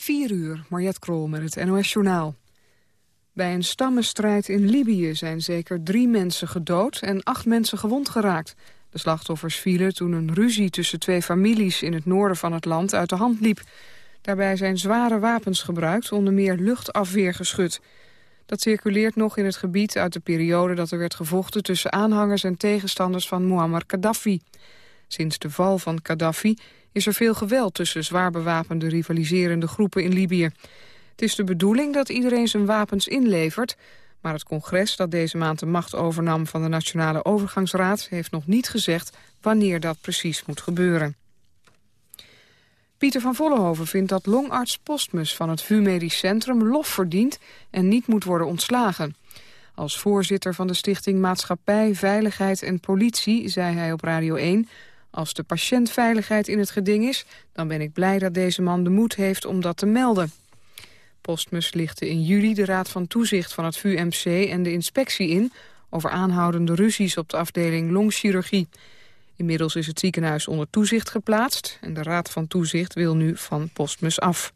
4 uur, Mariette Krol met het NOS Journaal. Bij een stammenstrijd in Libië zijn zeker drie mensen gedood en acht mensen gewond geraakt. De slachtoffers vielen toen een ruzie tussen twee families in het noorden van het land uit de hand liep. Daarbij zijn zware wapens gebruikt, onder meer luchtafweergeschut. Dat circuleert nog in het gebied uit de periode dat er werd gevochten tussen aanhangers en tegenstanders van Muammar Gaddafi. Sinds de val van Gaddafi is er veel geweld tussen zwaar bewapende rivaliserende groepen in Libië. Het is de bedoeling dat iedereen zijn wapens inlevert, maar het congres dat deze maand de macht overnam van de Nationale Overgangsraad heeft nog niet gezegd wanneer dat precies moet gebeuren. Pieter van Vollenhoven vindt dat longarts Postmus van het VU Medisch Centrum lof verdient en niet moet worden ontslagen. Als voorzitter van de stichting Maatschappij, Veiligheid en Politie zei hij op Radio 1... Als de patiëntveiligheid in het geding is, dan ben ik blij dat deze man de moed heeft om dat te melden. Postmus lichtte in juli de Raad van Toezicht van het VUMC en de inspectie in... over aanhoudende ruzies op de afdeling longchirurgie. Inmiddels is het ziekenhuis onder toezicht geplaatst... en de Raad van Toezicht wil nu van Postmus af.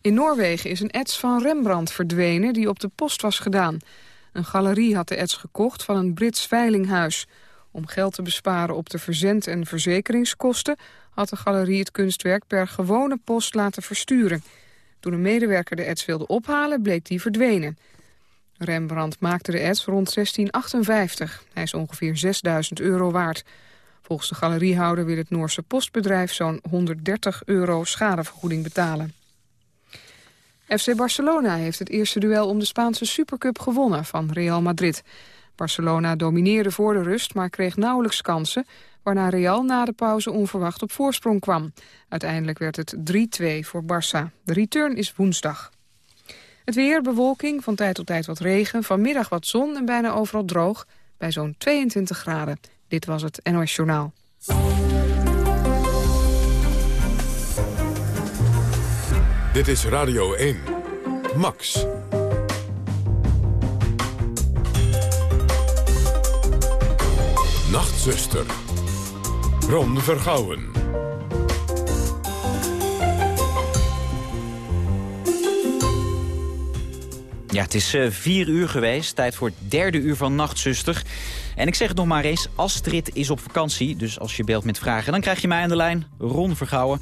In Noorwegen is een ets van Rembrandt verdwenen die op de post was gedaan. Een galerie had de ets gekocht van een Brits veilinghuis... Om geld te besparen op de verzend- en verzekeringskosten... had de galerie het kunstwerk per gewone post laten versturen. Toen een medewerker de ets wilde ophalen, bleek die verdwenen. Rembrandt maakte de ets rond 1658. Hij is ongeveer 6000 euro waard. Volgens de galeriehouder wil het Noorse postbedrijf zo'n 130 euro schadevergoeding betalen. FC Barcelona heeft het eerste duel om de Spaanse Supercup gewonnen van Real Madrid. Barcelona domineerde voor de rust, maar kreeg nauwelijks kansen... waarna Real na de pauze onverwacht op voorsprong kwam. Uiteindelijk werd het 3-2 voor Barça. De return is woensdag. Het weer, bewolking, van tijd tot tijd wat regen... vanmiddag wat zon en bijna overal droog, bij zo'n 22 graden. Dit was het NOS Journaal. Dit is Radio 1. Max. Nachtzuster. Ron Vergouwen. Ja, het is uh, vier uur geweest. Tijd voor het derde uur van Nachtzuster. En ik zeg het nog maar eens, Astrid is op vakantie. Dus als je beeld met vragen, dan krijg je mij aan de lijn. Ron Vergouwen.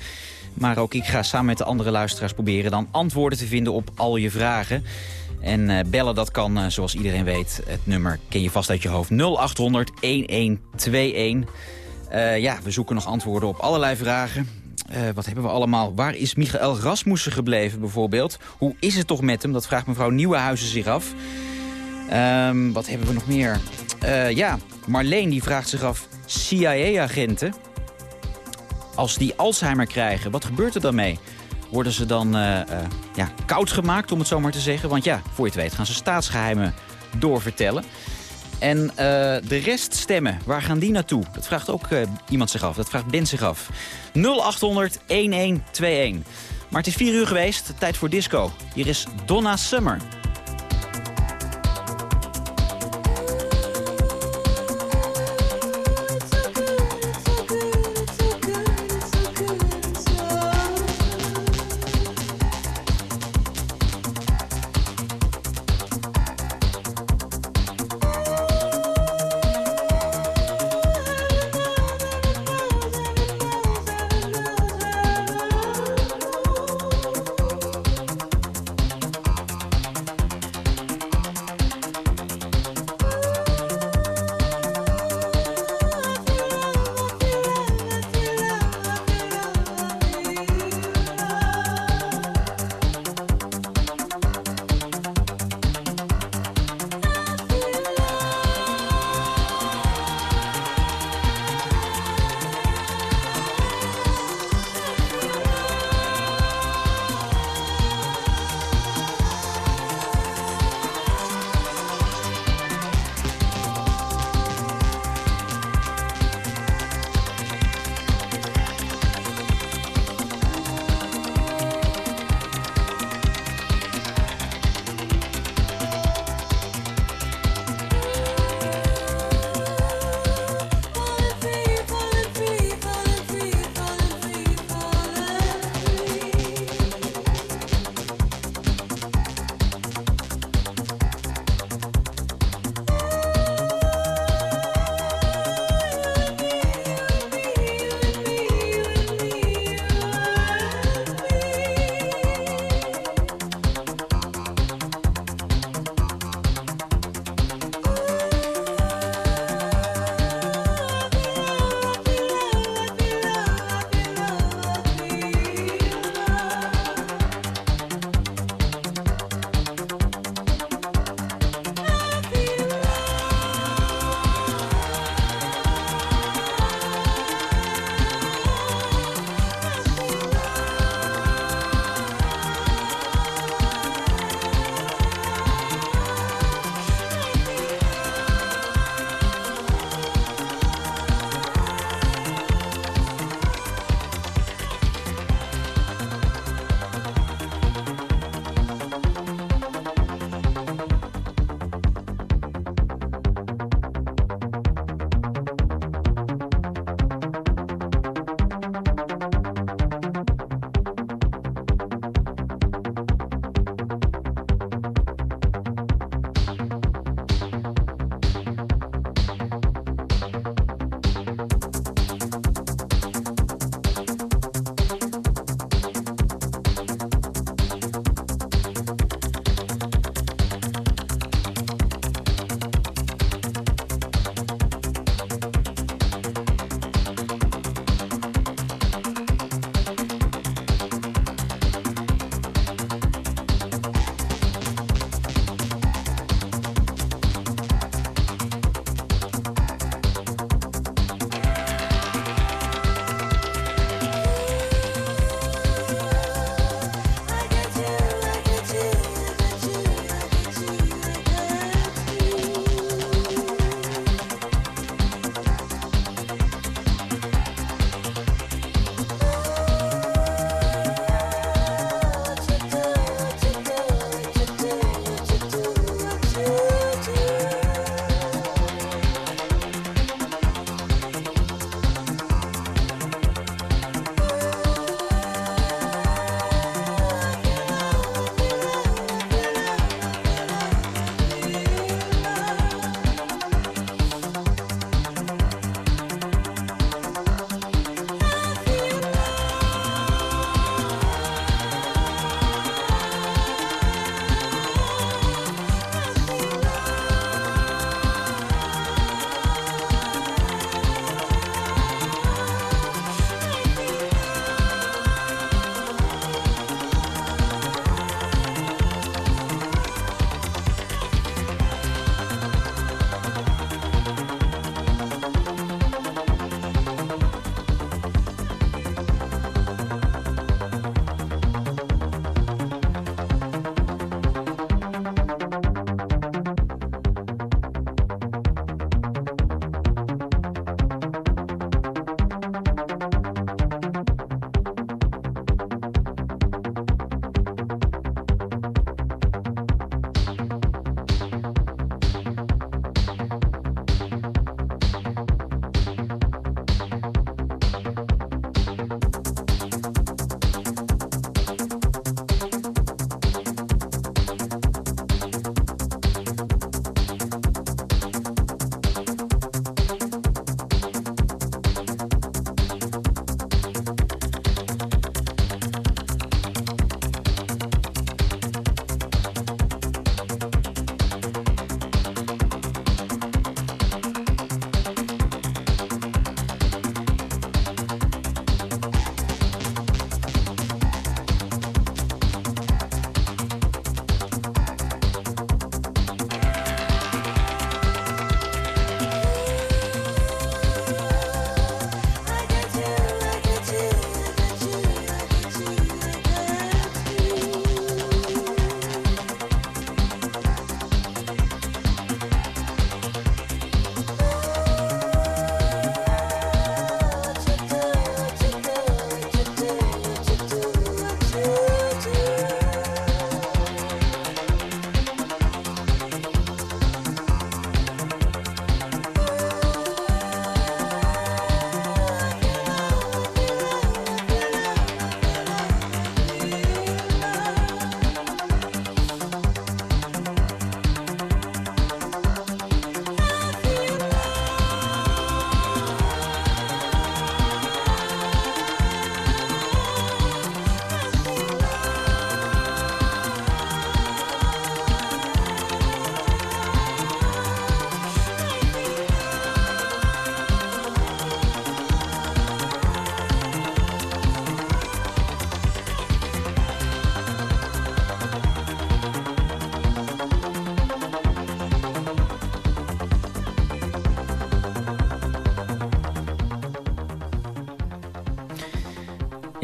Maar ook ik ga samen met de andere luisteraars proberen dan antwoorden te vinden op al je vragen. En uh, bellen, dat kan, uh, zoals iedereen weet. Het nummer ken je vast uit je hoofd. 0800 1121. Uh, ja, we zoeken nog antwoorden op allerlei vragen. wat hebben we allemaal? Waar is Michael Rasmussen gebleven bijvoorbeeld? Hoe is het toch met hem? Dat vraagt mevrouw Nieuwenhuizen zich af. Um, wat hebben we nog meer? ja, Marleen die vraagt zich af... CIA-agenten, als die Alzheimer krijgen, wat gebeurt er dan mee? Worden ze dan uh, uh, ja, koud gemaakt, om het zo maar te zeggen. Want ja, voor je het weet gaan ze staatsgeheimen doorvertellen. En uh, de rest stemmen, waar gaan die naartoe? Dat vraagt ook iemand zich af, dat vraagt Ben zich af. 0800 1121. Maar het is 4 uur geweest, tijd voor disco. Hier is Donna Summer.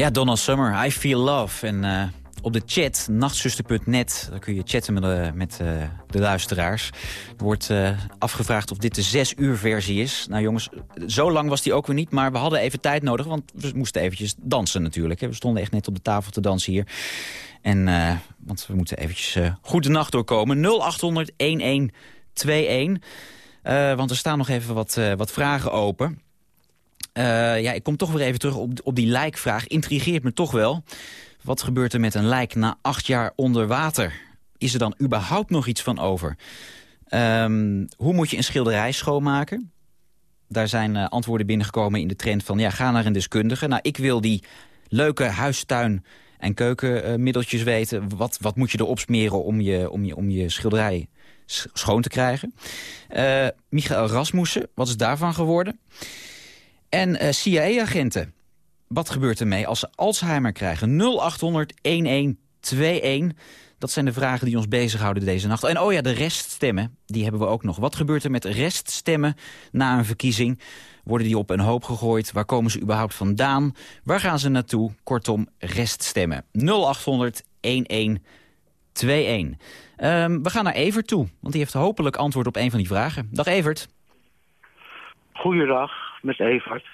Ja, Donald Summer, I Feel Love. En uh, op de chat, nachtzuster.net, daar kun je chatten met, met uh, de luisteraars. Er wordt afgevraagd of dit de zes uur versie is. Nou jongens, zo lang was die ook weer niet, maar we hadden even tijd nodig... want we moesten eventjes dansen natuurlijk. Hè. We stonden echt net op de tafel te dansen hier. En, want we moeten eventjes goed de nacht doorkomen. 0800 1121. want er staan nog even wat, wat vragen open... Uh, ja, ik kom toch weer even terug op, op die lijkvraag. Intrigeert me toch wel. Wat gebeurt er met een lijk na acht jaar onder water? Is er dan überhaupt nog iets van over? Um, hoe moet je een schilderij schoonmaken? Daar zijn uh, antwoorden binnengekomen in de trend van... ja, ga naar een deskundige. Nou, ik wil die leuke huistuin- en keukenmiddeltjes weten. Wat, wat moet je erop smeren om je, om je, om je schilderij schoon te krijgen? Uh, Michael Rasmussen, wat is daarvan geworden? En uh, CIA-agenten. Wat gebeurt ermee als ze Alzheimer krijgen? 0800-1121. Dat zijn de vragen die ons bezighouden deze nacht. En oh ja, de reststemmen, die hebben we ook nog. Wat gebeurt er met reststemmen na een verkiezing? Worden die op een hoop gegooid? Waar komen ze überhaupt vandaan? Waar gaan ze naartoe? Kortom, reststemmen. 0800 1121. Um, we gaan naar Evert toe, want die heeft hopelijk antwoord op een van die vragen. Dag Evert. Goeiedag, met Evert.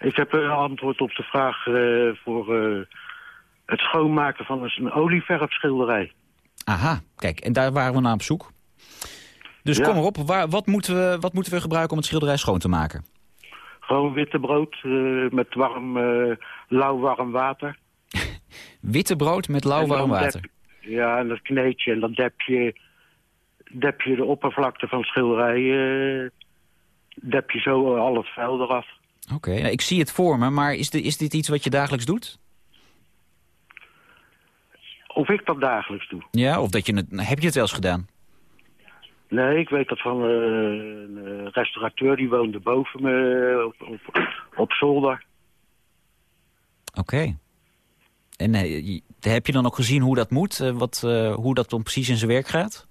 Ik heb een antwoord op de vraag uh, voor uh, het schoonmaken van een olieverfschilderij. Aha, kijk, en daar waren we naar op zoek. Dus ja. kom erop, waar, wat, moeten we, wat moeten we gebruiken om het schilderij schoon te maken? Gewoon witte brood uh, met warm, lauw warm water. witte brood met lauw warm water? Dep, ja, en dat kneed je en dan dep je, dep je de oppervlakte van het schilderij dep je zo al het vuil eraf. Oké, okay, nou, ik zie het voor me, maar is, de, is dit iets wat je dagelijks doet? Of ik dat dagelijks doe? Ja, of dat je het, heb je het wel eens gedaan? Nee, ik weet dat van uh, een restaurateur die woonde boven me op, op, op zolder. Oké. Okay. En uh, heb je dan ook gezien hoe dat moet? Uh, wat, hoe dat dan precies in zijn werk gaat?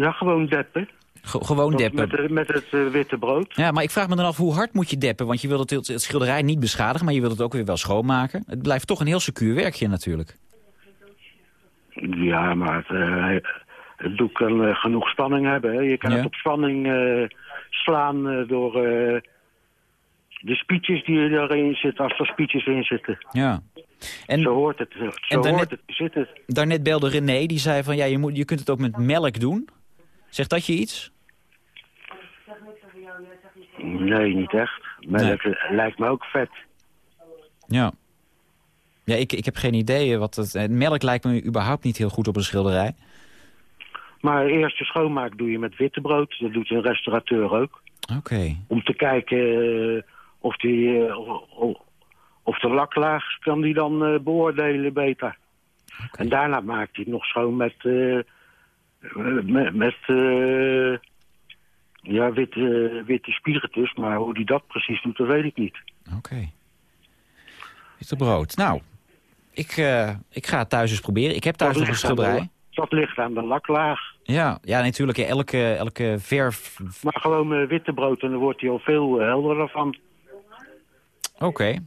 Ja, gewoon deppen. Gewoon deppen. Met, met het uh, witte brood. Ja, maar ik vraag me dan af, hoe hard moet je deppen? Want je wilt het, het schilderij niet beschadigen, maar je wilt het ook weer wel schoonmaken. Het blijft toch een heel secuur werkje natuurlijk. Ja, maar het, uh, het doek kan uh, genoeg spanning hebben. Hè. Je kan ja. het op spanning slaan door de spietjes die erin zitten, als er spietjes in zitten. Ja. En, zo hoort het, zo en daarnet, hoort het, zit het. Daarnet belde René, die zei van ja, je, moet, je kunt het ook met melk doen. Zegt dat je iets? Nee, niet echt. Melk nee. lijkt me ook vet. Ja. Ja, ik, ik heb geen idee. Wat het, melk lijkt me überhaupt niet heel goed op een schilderij. Maar eerst je schoonmaak doe je met witte brood. Dat doet een restaurateur ook. Oké. Okay. Om te kijken uh, of, die, of, of de laklaag kan die dan beoordelen beter. Okay. En daarna maakt hij het nog schoon met met, met uh, ja, witte, witte spiritus, maar hoe die dat precies doet, dat weet ik niet. Oké. Okay. Witte brood. Nou, ik, uh, ik ga het thuis eens proberen. Ik heb thuis nog een schilderij. Dat ligt aan de laklaag. Ja, ja natuurlijk. Elke, elke verf... Maar gewoon uh, witte brood en dan wordt hij al veel helderder van. Oké. Okay.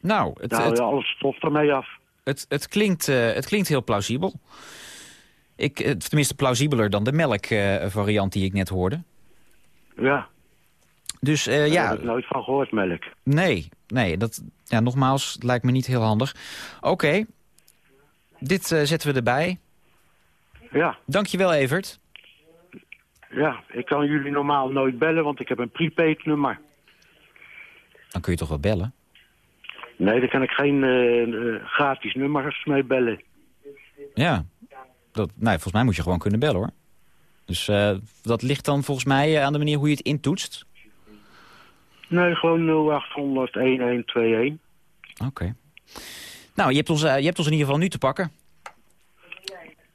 Nou, het, nou, het, alles stof ermee af. Het, het, klinkt, het klinkt heel plausibel. Ik, tenminste plausibeler dan de melkvariant die ik net hoorde. Ja. Dus uh, ja... Daar heb ik nooit van gehoord, melk. Nee, nee. Dat, ja, nogmaals, het lijkt me niet heel handig. Oké. Okay. Dit uh, zetten we erbij. Ja. Dankjewel, Evert. Ja, ik kan jullie normaal nooit bellen, want ik heb een prepaid nummer. Dan kun je toch wel bellen? Nee, daar kan ik geen uh, gratis nummers mee bellen. Ja, dat, nee, volgens mij moet je gewoon kunnen bellen hoor. Dus uh, dat ligt dan volgens mij aan de manier hoe je het intoetst? Nee, gewoon 0800 1121. Oké. Okay. Nou, je hebt, ons, uh, je hebt ons in ieder geval nu te pakken.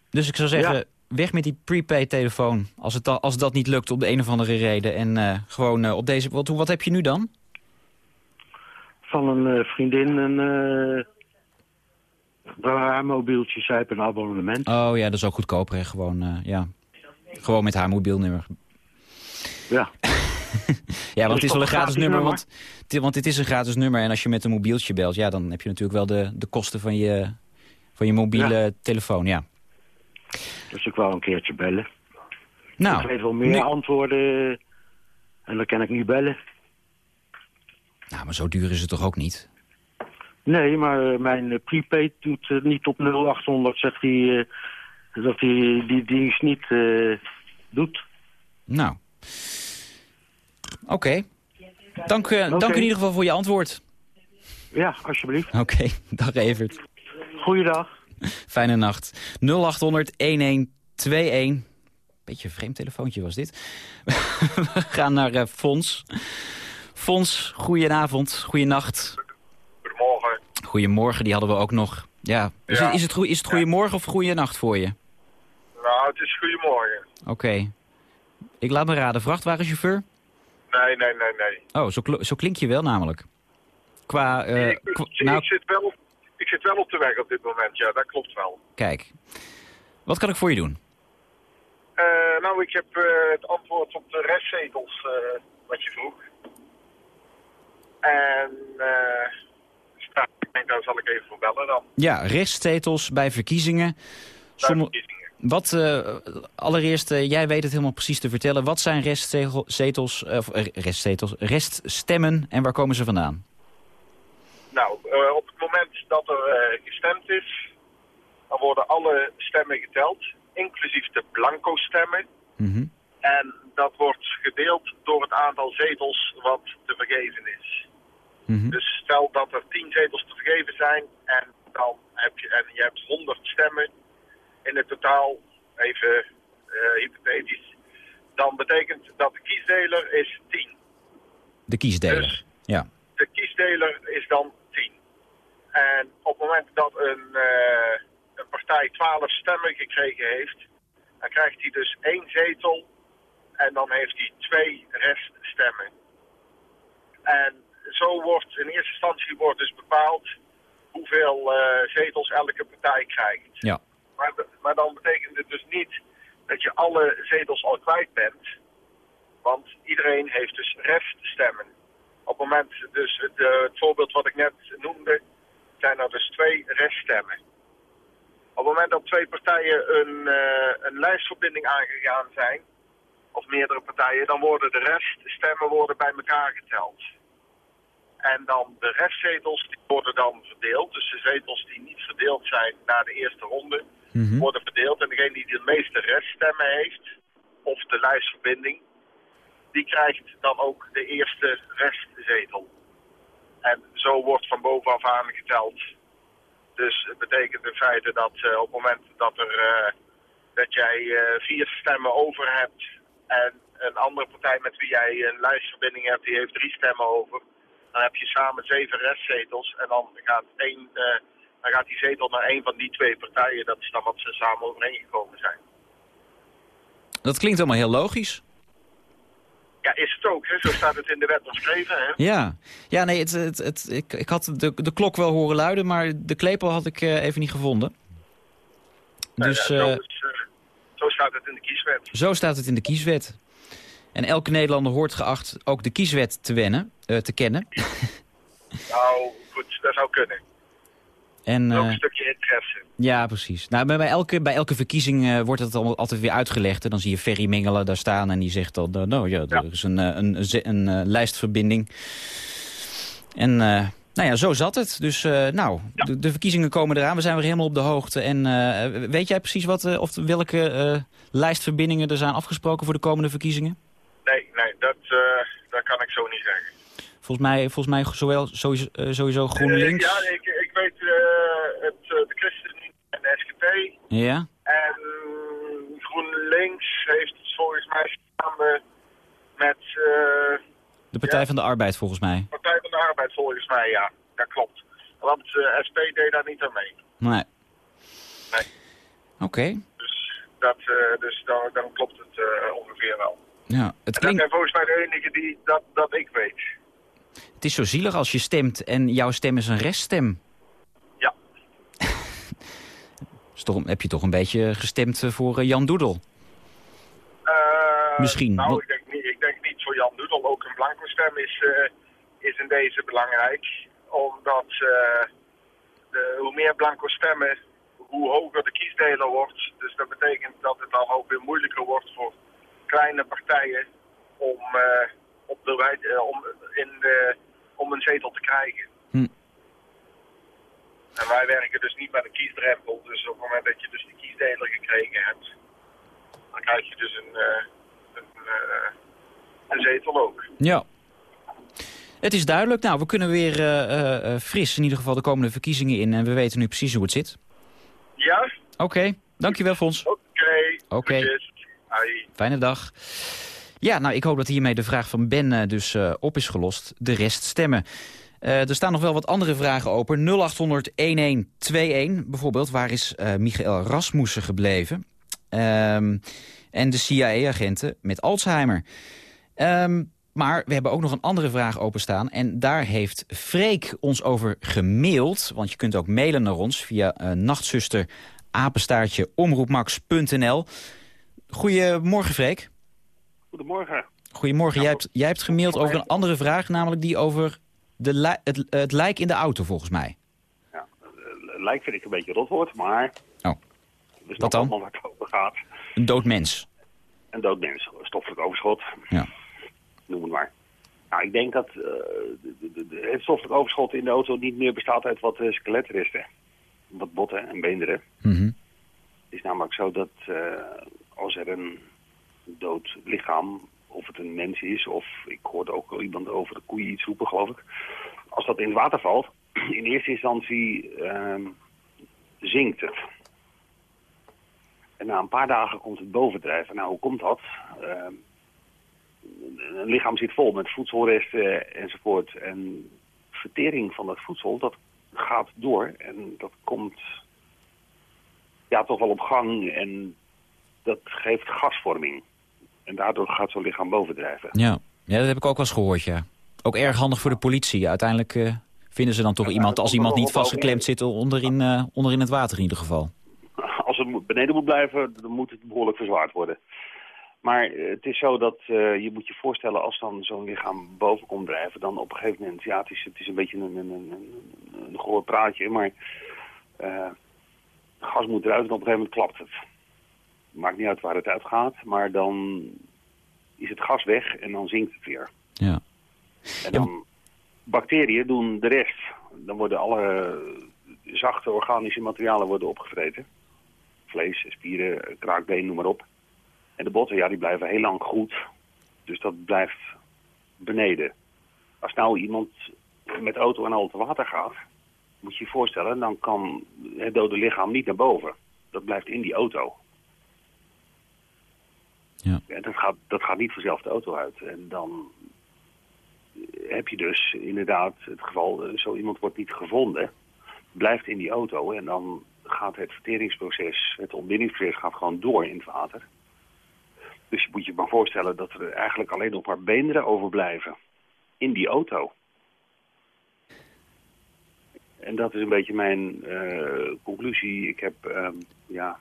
Dus ik zou zeggen, ja. weg met die prepaid telefoon. Als, het, als dat niet lukt op de een of andere reden. En uh, gewoon op deze... Wat, wat heb je nu dan? Van een vriendin een haar mobieltje, zij heeft een abonnement. Oh ja, dat is ook goedkoper, hè? Gewoon, uh, ja. Gewoon met haar mobielnummer. Ja. ja, want het is wel een gratis gratis nummer. nummer? Want, want dit is een gratis nummer. En als je met een mobieltje belt, ja, dan heb je natuurlijk wel de, de kosten van je, van je mobiele telefoon. Ja. Dus ik wou een keertje bellen. Nou, ik weet wel meer nu- antwoorden en dan kan ik niet bellen. nou, maar zo duur is het toch ook niet? Nee, maar eh, mijn eh, prepaid doet eh, niet op 0800, zegt hij, dat hij die dienst niet doet. Nou. Oké. Dank, eh, dank in ieder geval voor je antwoord. Ja, alsjeblieft. Oké, dag Evert. Goeiedag. Fijne nacht. 0800 1121. Beetje een vreemd telefoontje was dit. We gaan naar Fons. Fons, goedenavond, goeienacht. Goedemorgen. Die hadden we ook nog. Ja, is, Ja. Het, is, het, is het goedemorgen of goeienacht voor je? Nou, het is goedemorgen. Oké. Ik laat me raden, vrachtwagenchauffeur? Nee, nee, nee, nee. Oh, zo, kl- zo klink je wel namelijk. Qua, eh, ik, kwa- ik nou, zit wel op, ik zit wel op de weg op dit moment, ja, dat klopt wel. kijk. Wat kan ik voor je doen? Eh, nou, ik heb eh, het antwoord op de restzetels eh, wat je vroeg. En uh, sta, daar zal ik even voor bellen dan. Ja, restzetels bij verkiezingen. Bij Somm- verkiezingen. Wat, eh, allereerst, eh, jij weet het helemaal precies te vertellen. Wat zijn restzetels, eh, of restzetels, reststemmen en waar komen ze vandaan? Nou, op het moment dat er gestemd is, dan worden alle stemmen geteld, inclusief de blanco stemmen. Mhm. En dat wordt gedeeld door het aantal zetels wat te vergeven is. Mhm. Dus stel dat er 10 zetels te vergeven zijn en dan heb je, en je hebt 100 stemmen in het totaal, even eh, hypothetisch, dan betekent dat de kiesdeler is 10. De kiesdeler. Dus Ja. de kiesdeler is dan 10. En op het moment dat een, eh, een partij 12 stemmen gekregen heeft, dan krijgt hij dus één zetel en dan heeft hij twee reststemmen. En zo wordt in eerste instantie wordt dus bepaald hoeveel eh, zetels elke partij krijgt. Ja. Maar, maar dan betekent het dus niet dat je alle zetels al kwijt bent. Want iedereen heeft dus reststemmen. Op het moment, dus het, eh, het voorbeeld wat ik net noemde, zijn er dus twee reststemmen. Op het moment dat twee partijen een, eh, een lijstverbinding aangegaan zijn, of meerdere partijen, dan worden de reststemmen worden bij elkaar geteld. En dan de restzetels die worden dan verdeeld. Dus de zetels die niet verdeeld zijn na de eerste ronde, Mhm. worden verdeeld. En degene die de meeste reststemmen heeft, of de lijstverbinding, die krijgt dan ook de eerste restzetel. En zo wordt van bovenaf aan geteld. Dus het betekent in feite dat eh, op het moment dat, er, eh, dat jij eh, vier stemmen over hebt en een andere partij met wie jij een lijstverbinding hebt, die heeft drie stemmen over, dan heb je samen zeven restzetels en dan gaat, één, eh, dan gaat die zetel naar één van die twee partijen. Dat is dan wat ze samen overeengekomen zijn. Dat klinkt allemaal heel logisch. Ja, is het ook. Hè? Zo staat het in de wet omschreven. Hè? Ja, ja nee, het, het, het, ik, ik had de, de klok wel horen luiden, maar de klepel had ik eh, even niet gevonden. Dus zo, eh, is, eh, zo staat het in de kieswet. zo staat het in de kieswet. En elke Nederlander hoort geacht ook de kieswet te, wennen, eh, te kennen. Nou, goed, dat zou kunnen. En, Ook eh, een stukje interesse. ja, precies. Nou, bij, bij elke, bij elke verkiezing eh, wordt het al- altijd weer uitgelegd. En dan zie je Ferry Mingelen daar staan en die zegt dan... eh, nou ja, er Ja. is een, eh, een, een, eh, lijstverbinding. En eh, nou ja, zo zat het. Dus eh, nou, Ja. de, de verkiezingen komen eraan. We zijn weer helemaal op de hoogte. En eh, weet jij precies wat, eh, of welke eh, lijstverbindingen er zijn afgesproken voor de komende verkiezingen? Nee, nee, dat, eh, dat kan ik zo niet zeggen. Volgens mij, volgens mij zowel, sowieso, eh, sowieso GroenLinks. Eh, ja, ik, ik weet het, de ChristenUnie en de SGP. ja? En GroenLinks heeft het volgens mij samen met eh De Partij Ja. van de Arbeid volgens mij. Partij van de Arbeid volgens mij, ja. Dat klopt. Want eh, SP deed daar niet aan mee. Nee. Nee. Oké. Dus, dat, dus dan, dan klopt het ongeveer wel. Ja, het dat zijn volgens mij de enige die dat, dat ik weet. Het is zo zielig als je stemt en jouw stem is een reststem. Ja. Is toch, heb je toch een beetje gestemd eh, voor eh, Jan Doedel? Eh, Misschien, Nou, ik denk, niet, ik denk niet voor Jan Jan Doedel. Ook een blanco stem is, is in deze belangrijk. Omdat de, hoe meer blanco stemmen, hoe hoger de kiesdeler wordt. Dus dat betekent dat het dan ook weer moeilijker wordt voor kleine partijen om, op de, om, in de, om een zetel te krijgen. Hm. En wij werken dus niet met een kiesdrempel. Dus op het moment dat je dus die kiesdeler gekregen hebt, dan krijg je dus een, uh, een, uh, een, zetel ook. Ja. Het is duidelijk. Nou, we kunnen weer uh, fris in ieder geval de komende verkiezingen in. En we weten nu precies hoe het zit. Ja. Oké, okay. dankjewel Fons. Oké. Oké. Okay. Fijne dag. Ja, nou, ik hoop dat hiermee de vraag van Ben dus op is gelost. De rest stemmen. Uh, er staan nog wel wat andere vragen open. 0800-1121 bijvoorbeeld. Waar is Michael Rasmussen gebleven? Um, en de CIA-agenten met Alzheimer. Um, maar we hebben ook nog een andere vraag openstaan. En daar heeft Freek ons over gemaild. Want je kunt ook mailen naar ons via nachtzuster apenstaartje omroepmax.nl. Goedemorgen, Freek. Goedemorgen. Goedemorgen. Jij hebt, jij hebt gemaild over een andere vraag, namelijk die over de het, het lijk in de auto, volgens mij. Ja, lijk vind ik een beetje rotwoord, maar... Oh, dus wat dan? waar het over gaat. Een dood mens. Een dood mens, stoffelijk overschot. Ja. Noem het maar. Nou, ik denk dat uh, de, de, de, het stoffelijk overschot in de auto niet meer bestaat uit wat uh, skeletresten. Wat botten en beenderen. Mm -hmm. Het is namelijk zo dat uh, als er een dood lichaam of het een mens is, of ik hoorde ook iemand over de koeien iets roepen, geloof ik. Als dat in het water valt, in eerste instantie uh, zinkt het. En na een paar dagen komt het bovendrijven. Nou, hoe komt dat? Uh, een lichaam zit vol met voedselresten enzovoort. En vertering van dat voedsel, dat gaat door. En dat komt ja, toch wel op gang. En dat geeft gasvorming. En daardoor gaat zo'n lichaam bovendrijven. Ja. ja, dat heb ik ook wel eens gehoord, ja. Ook erg handig voor de politie. Uiteindelijk uh, vinden ze dan toch Ja, iemand, als iemand niet vastgeklemd zit onderin, uh, onderin het water in ieder geval. Als het beneden moet blijven, dan moet het behoorlijk verzwaard worden. Maar eh, het is zo dat eh, je moet je voorstellen, als dan zo'n lichaam boven komt drijven, dan op een gegeven moment, ja, het is, het is een beetje een, een, een, een, praatje, maar eh, het gas moet eruit en op een gegeven moment klapt het. Maakt niet uit waar het uitgaat, maar dan is het gas weg en dan zinkt het weer. Ja. En dan bacteriën doen de rest. Dan worden alle zachte organische materialen worden opgevreten. Vlees, spieren, kraakbeen, noem maar op. En de botten, ja, die blijven heel lang goed. Dus dat blijft beneden. Als nou iemand met auto en al te water gaat, moet je je voorstellen, dan kan het dode lichaam niet naar boven. Dat blijft in die auto. Ja. En dat gaat, dat gaat niet vanzelf de auto uit. En dan heb je dus inderdaad het geval, eh, zo iemand wordt niet gevonden, blijft in die auto en dan gaat het verteringsproces, het ontbindingsproces gaat gewoon door in het water. Dus je moet je maar voorstellen dat er eigenlijk alleen nog maar beenderen overblijven in die auto. En dat is een beetje mijn eh, conclusie. Ik heb ehm, ja,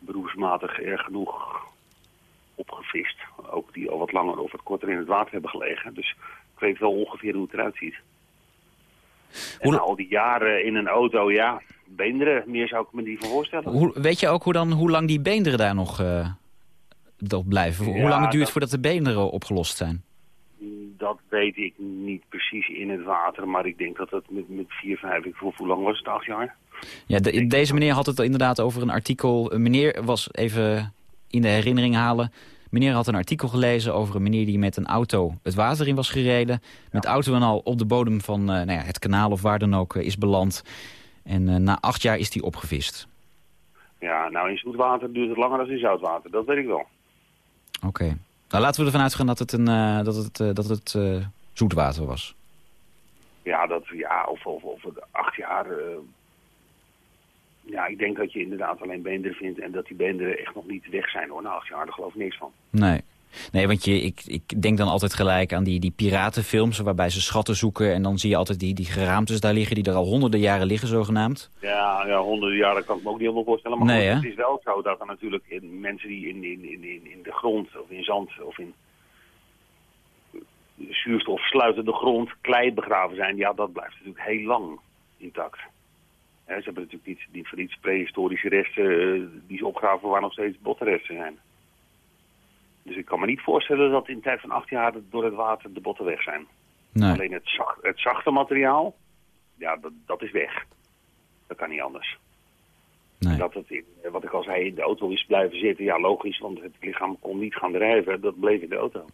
beroepsmatig erg genoeg opgevist. Ook die al wat langer of wat korter in het water hebben gelegen. Dus ik weet wel ongeveer hoe het eruit ziet. En Hoe- na al die jaren in een auto, ja, beenderen, meer zou ik me niet van voorstellen. Hoe, weet je ook hoe, dan, hoe lang die beenderen daar nog op blijven? hoe lang het duurt dat- voordat de beenderen opgelost zijn? Dat weet ik niet precies in het water, maar ik denk dat het met, met 4, 5, ik vroeg hoe lang was het, acht jaar? Ja, de- deze meneer had het inderdaad over een artikel. Een meneer was even in de herinnering halen. Meneer had een artikel gelezen over een meneer die met een auto het water in was gereden. Met auto en al op de bodem van eh, nou ja, het kanaal of waar dan ook eh, is beland. En eh, na acht jaar is hij opgevist. Ja, nou in zoetwater duurt het langer dan in zoutwater, dat weet ik wel. Oké. Nou, laten we ervan uitgaan dat het, een, eh, dat het, eh, dat het eh, zoetwater was. Ja, dat, ja of, of, of het acht jaar... ja, ik denk dat je inderdaad alleen beenderen vindt en dat die beenderen echt nog niet weg zijn hoor. Na acht jaar, daar geloof ik niks van. Nee. Nee, want je, ik, ik denk dan altijd gelijk aan die, die piratenfilms... waarbij ze schatten zoeken en dan zie je altijd die, die geraamtes daar liggen... die er al honderden jaren liggen, zogenaamd. Ja, ja honderden jaren kan ik me ook niet helemaal voorstellen. Maar Nee, goed, hè? het is wel zo dat er natuurlijk in, mensen die in, in, in, in in de grond of in zand of in zuurstof sluitende grond, klei begraven zijn, ja, dat blijft natuurlijk heel lang intact. Ze hebben natuurlijk niet, niet voor iets prehistorische resten eh, die ze opgraven waar nog steeds bottenresten zijn. Dus ik kan me niet voorstellen dat in de tijd van acht jaar door het water de botten weg zijn. Nee. Alleen het, zacht, het zachte materiaal, ja, dat, dat is weg. Dat kan niet anders. nee. Dat het, in, eh, wat ik al zei, in de auto is blijven zitten. Ja, logisch, want het lichaam kon niet gaan drijven. Dat bleef in de auto.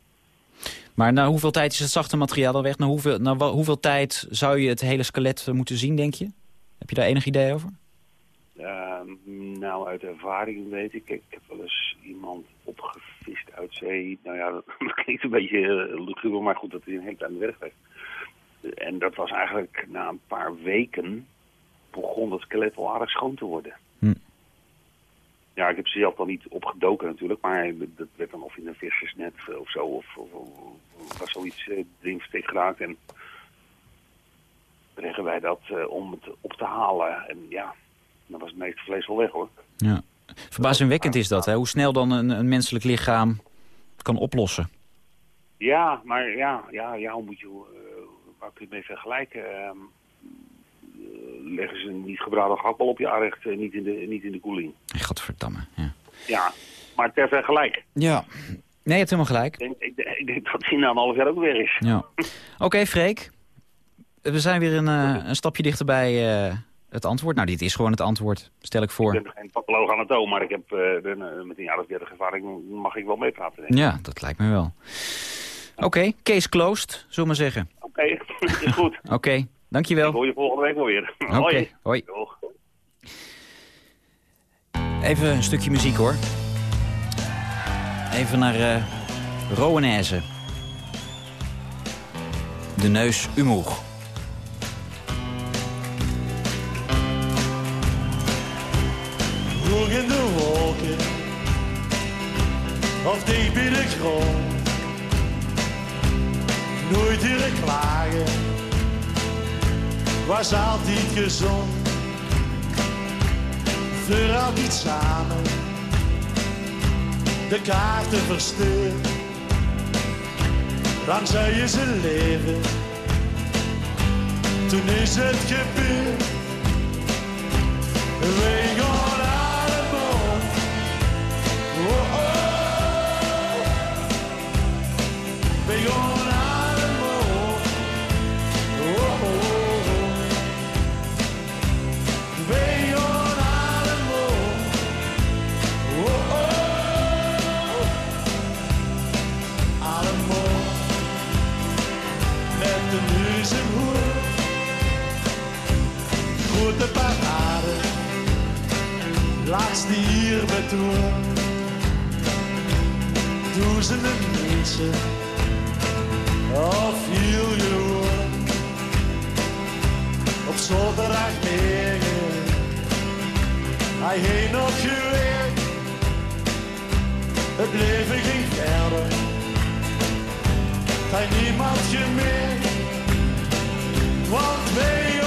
Maar na hoeveel tijd is het zachte materiaal dan weg? Na hoeveel, na hoeveel tijd zou je het hele skelet eh, moeten zien, denk je? Heb je daar enig idee over? Ehm, nou, uit ervaring weet ik, ik heb wel eens iemand opgevist uit zee. Nou ja, dat klinkt een beetje uh, luguber, maar goed, dat is een hele kleine geweest. En dat was eigenlijk na een paar weken begon dat skelet al aardig schoon te worden. Hm. Ja, ik heb ze zelf dan niet opgedoken natuurlijk, maar dat werd dan of in een vissersnet of zo, of, of, of was zoiets uh, versteekt geraakt. En kregen wij dat uh, om het op te halen. En ja, dan was het meeste vlees wel weg hoor. Ja. Verbazingwekkend is dat, hè? Hoe snel dan een, een menselijk lichaam kan oplossen. Ja, maar ja, ja, ja hoe moet je, uh, waar kun je het mee vergelijken? Uh, leggen ze een niet gebraden gehaktbal op je aanrecht, niet, in de, niet in de koeling. Godverdamme, ja. Ja, maar ter vergelijk. Ja, nee, je hebt helemaal gelijk. Ik denk, ik, ik denk dat hij na een half jaar ook weer is. Ja. Oké, okay, Freek. We zijn weer een, uh, een stapje dichterbij uh, het antwoord. Nou, dit is gewoon het antwoord, stel ik voor. Ik ben geen patholoog anatoom, maar ik heb uh, met een jaar of dertig ervaring mag ik wel meepraten. Denk ik. Ja, dat lijkt me wel. Oké, okay, case closed, zullen we maar zeggen. Oké, okay, is goed. Oké, okay, dankjewel. Ik hoor je volgende week wel weer. Hoi. hoi. Even een stukje muziek hoor. Even naar uh. De neus Umoeg. In de wolken, of dicht bij de grond. Nooit hier klagen, was altijd gezond. Voor altijd samen, de kaarten verstuurd. Dan zou je ze leven, toen is het gebeurd. Oh. Allemaal met de Duizenden mensen, of heel gewoon. Op zondagmorgen, hij heen nog gewerkt. Het leven ging verder, hij niemand gemerkt. Want wij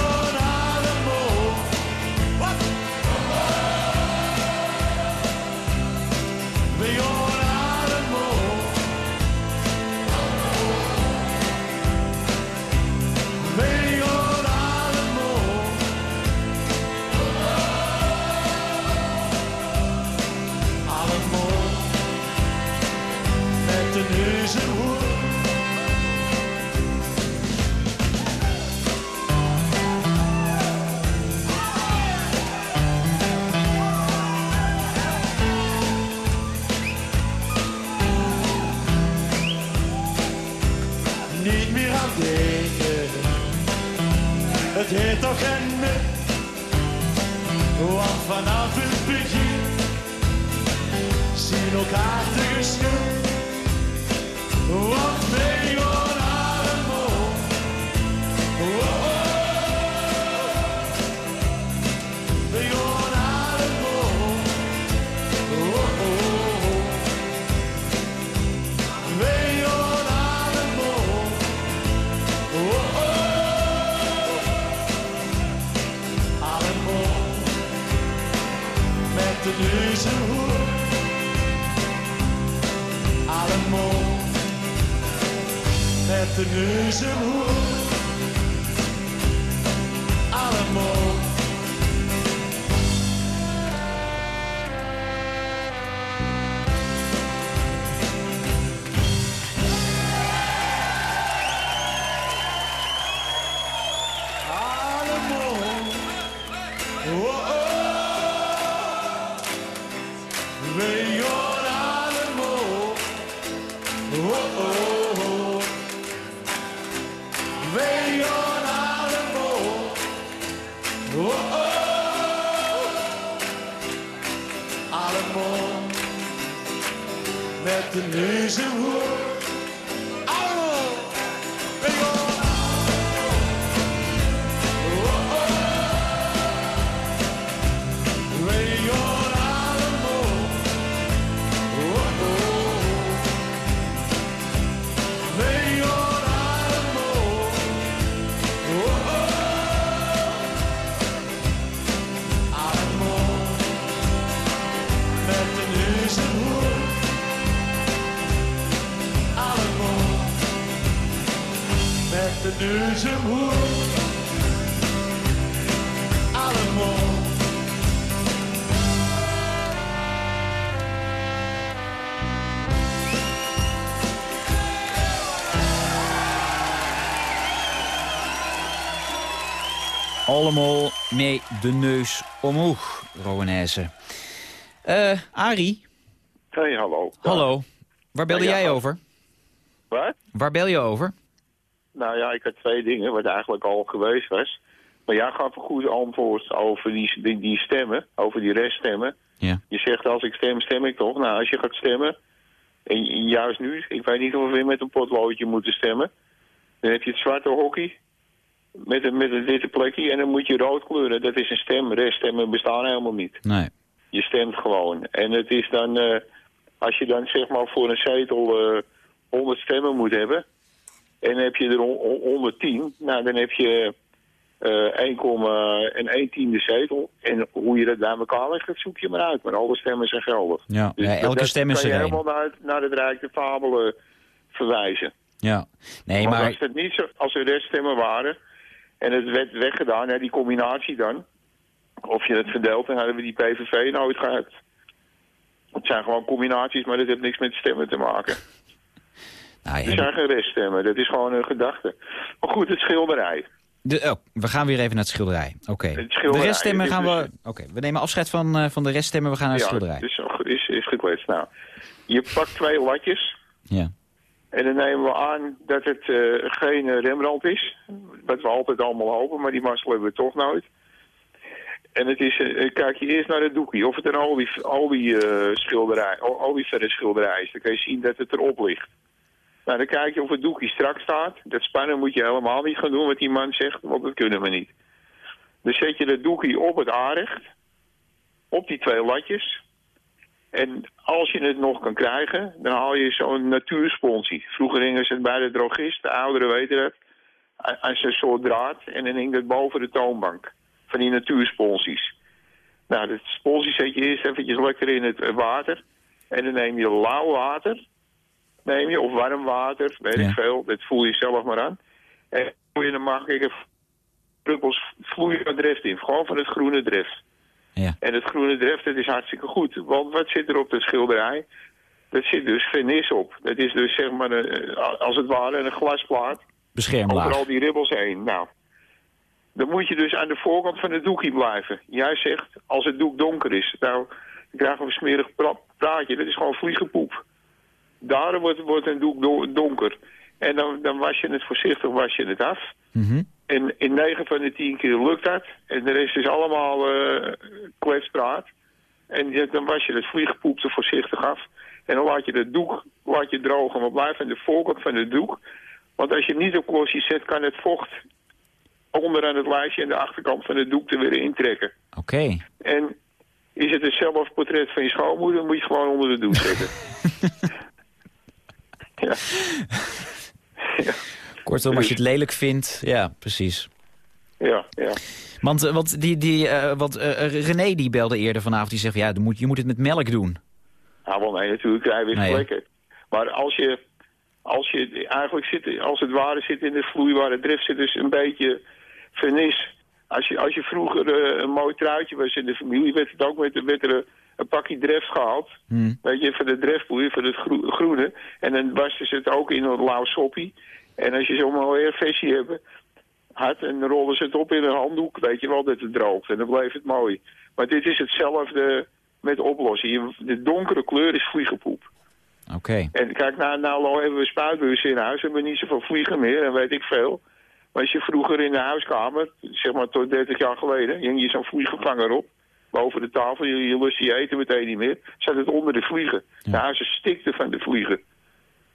Het heeft toch geen nut, want vanaf het begin zien elkaar te geschud. Wij gaan allemaal. Oh, oh. Met de neus en hoer. Allemaal met de neus en de neus. Allemaal. Allemaal mee de neus omhoog, Rowanese. Eh, Arie, Hey, hallo. hallo. Waar belde Ja, ja. jij over? Wat? Waar bel je over? Nou ja, ik had twee dingen, wat eigenlijk al geweest was. Maar jij gaf een goed antwoord over die, die, die stemmen, over die reststemmen. Ja. Je zegt als ik stem, stem ik toch? Nou, als je gaat stemmen, en juist nu, ik weet niet of we weer met een potloodje moeten stemmen. Dan heb je het zwarte hockey met een, met een witte plekje en dan moet je rood kleuren. Dat is een stem, reststemmen bestaan helemaal niet. Nee. Je stemt gewoon. En het is dan, eh, als je dan zeg maar voor een zetel eh 100 stemmen moet hebben. En heb je er on- on- 110, nou dan heb je eh 1, en 1 tiende zetel. En hoe je dat bij elkaar legt, dat zoek je maar uit. Maar alle stemmen zijn geldig. Ja, Dus ja, elke dat stem is kan er één. helemaal naar, naar het Rijk de Fabelen verwijzen. Ja. Nee, Want maar... als het niet zo, als er reststemmen waren en het werd weggedaan, hè, die combinatie dan, of je het verdeelt, dan hadden we die PVV nooit gehad. Het zijn gewoon combinaties, maar dat heeft niks met stemmen te maken. Nou, Er ja, zijn geen reststemmen, dat is gewoon een gedachte. Maar goed, het schilderij. de, oh, we gaan weer even naar het schilderij. Oké. De reststemmen gaan we... Oké, we nemen afscheid van, eh, van de reststemmen, we gaan naar het ja, schilderij. dus is, is gekwetst. Nou, je pakt twee latjes Ja. en dan nemen we aan dat het eh, geen Rembrandt is. Wat we altijd allemaal hopen, maar die mazzel hebben we toch nooit. En het is, eh, kijk je eerst naar het doekje, of het een olie, olie, eh, schilderij, schilderij is. Dan kun je zien dat het erop ligt. Nou, dan kijk je of het doekje strak staat. Dat spannen moet je helemaal niet gaan doen wat die man zegt, want dat kunnen we niet. Dan zet je het doekje op het aanrecht, op die twee latjes. En als je het nog kan krijgen, dan haal je zo'n natuursponsie. Vroeger hingen ze het bij de drogist, de ouderen weten dat. Als een soort draad en dan hing dat boven de toonbank. Van die natuursponsies. Nou, dat sponsie zet je eerst eventjes lekker in het water. En dan neem je lauw water. Neem je, of warm water, weet Ja. ik veel. Dat voel je zelf maar aan. En dan mag ik druppels vloeibaar drift in. Gewoon van het groene drift. Ja. En het groene dreft, dat is hartstikke goed. Want wat zit er op de schilderij? Dat zit dus vernis op. Dat is dus zeg maar, een, als het ware, een glasplaat Beschermlaag. over al die ribbels heen. Nou, dan moet je dus aan de voorkant van het doekje blijven. Jij zegt, als het doek donker is, nou, dan krijgen we een smerig pra- praatje. Dat is gewoon vliegenpoep. Daar wordt, wordt een doek do- donker. En dan, dan was je het voorzichtig, was je het af. Mhm. En in 9 van de 10 keer lukt dat. En de rest is allemaal kletspraat. En je- dan was je het vliegpoep er voorzichtig af. En dan laat je het doek laat je drogen. Maar blijf aan de voorkant van het doek. Want als je het niet op klosje zet, kan het vocht onderaan het lijstje en de achterkant van het doek er weer intrekken. Oké. En is het een zelfportret van je schoonmoeder, dan moet je het gewoon onder de douche zetten. ja. ja. Kortom, als je het lelijk vindt, ja, precies. Ja, ja. Want, eh, want, die, die, eh, want eh, René die belde eerder vanavond, die zegt, ja, dan moet, je moet het met melk doen. Nou, wel nee, natuurlijk je weer Nee, hè? vlekken. Maar als je, als je eigenlijk zit, als het ware zit in de vloeibare drift, zit dus een beetje vernis. Als je, als je vroeger een mooi truitje was in de familie, werd het ook met, met een pakje dreft gehaald. Hmm. Weet je, voor de drefpoeier, voor het gro- groene. En dan wasten ze het ook in een lauw soppie. En als je zo'n mooie versie hebt, hard, en dan rollen ze het op in een handdoek, weet je wel dat het droogt. En dan blijft het mooi. Maar dit is hetzelfde met. Je- De donkere kleur is vliegenpoep. Oké. En kijk, nou, nou hebben we spuitbussen in huis, hebben we niet zoveel vliegen meer, en weet ik veel. Maar als je vroeger in de huiskamer, zeg maar tot 30 jaar geleden, hing je zo'n vliegenvanger op. Boven de tafel, je, je lust je eten meteen niet meer. Zat het onder de vliegen. De huizen stikten van de vliegen.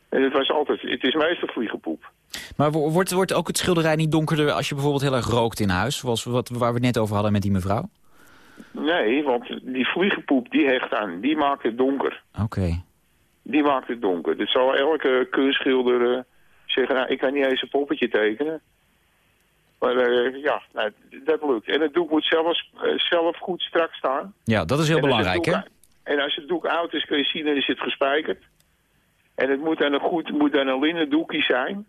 En het was altijd, het is meestal vliegenpoep. Maar wo- wordt, wordt ook het schilderij niet donkerder als je bijvoorbeeld heel erg rookt in huis? Zoals wat, waar we het net over hadden met die mevrouw? Nee, want die vliegenpoep die hecht aan, die maakt het donker. Oké. Die maakt het donker. Dit zal elke kunstschilder eh, zeggen, nou, ik kan niet eens een poppetje tekenen. Maar eh, ja, nou, dat lukt. En het doek moet zelfs, eh, zelf goed strak staan. Ja, dat is heel En belangrijk, hè? En als het doek oud is, kun je zien, dan is het gespijkerd. En het moet dan een goed, moet dan een linnen doekje zijn.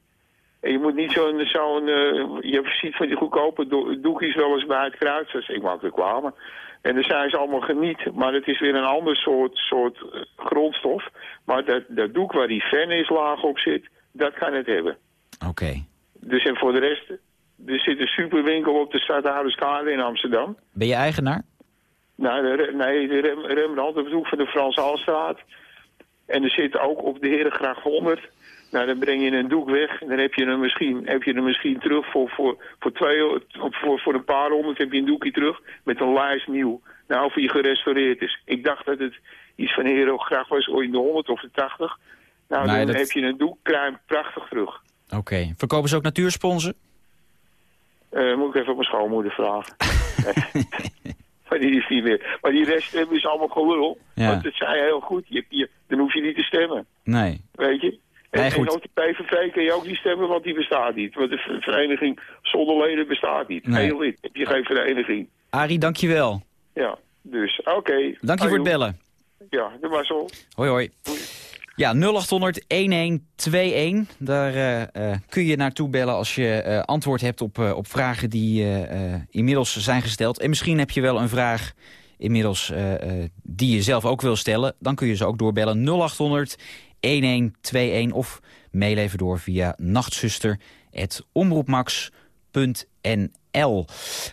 En je moet niet zo'n, zo'n eh, je ziet van die goedkope do- doekjes wel eens bij het kruidvat. Ik maak reclame. En dan zijn ze allemaal geniet, maar het is weer een ander soort, soort grondstof. Maar dat, dat doek waar die laag op zit, dat kan het hebben. Oké. Dus en voor de rest, er zit een superwinkel op de Stadhouderskade in Amsterdam. Ben je eigenaar? Nou, de, nee, de Rem, Rembrandt op hoek van de Frans Halstraat. En er zit ook op de Herengracht 100. Nou, dan breng je een doek weg en dan heb je hem misschien, heb je hem misschien terug voor, voor, voor, twee, voor, voor een paar honderd heb je een doekje terug met een lijst nieuw. Nou, of hij gerestaureerd is. Ik dacht dat het iets van Herengracht was, ooit in de 100 of de 80. Nou, Nee, dan dat- heb je een doek, prachtig terug. Oké. Verkopen ze ook natuursponsen? Eh, moet ik even op mijn schoonmoeder vragen. maar die is niet meer. Maar die reststemmen is allemaal gelul. Ja. Want het zei heel goed. Je, je, dan hoef je niet te stemmen. Nee. Weet je? En, Nee, en ook de PVV kan je ook niet stemmen, want die bestaat niet. Want de ver- vereniging zonder leden bestaat niet. Nee. Geen lid. Heb je geen vereniging. Arie, dankjewel. Ja, dus oké. Dank je voor het bellen. Ja, de mazzel. Hoi, hoi. Ja, 0800-1121. Daar eh, eh, kun je naartoe bellen als je eh, antwoord hebt op, op vragen die inmiddels zijn gesteld. En misschien heb je wel een vraag inmiddels die je zelf ook wil stellen. Dan kun je ze ook doorbellen 0800-1121 of mail even door via nachtzuster.omroepmax.nl.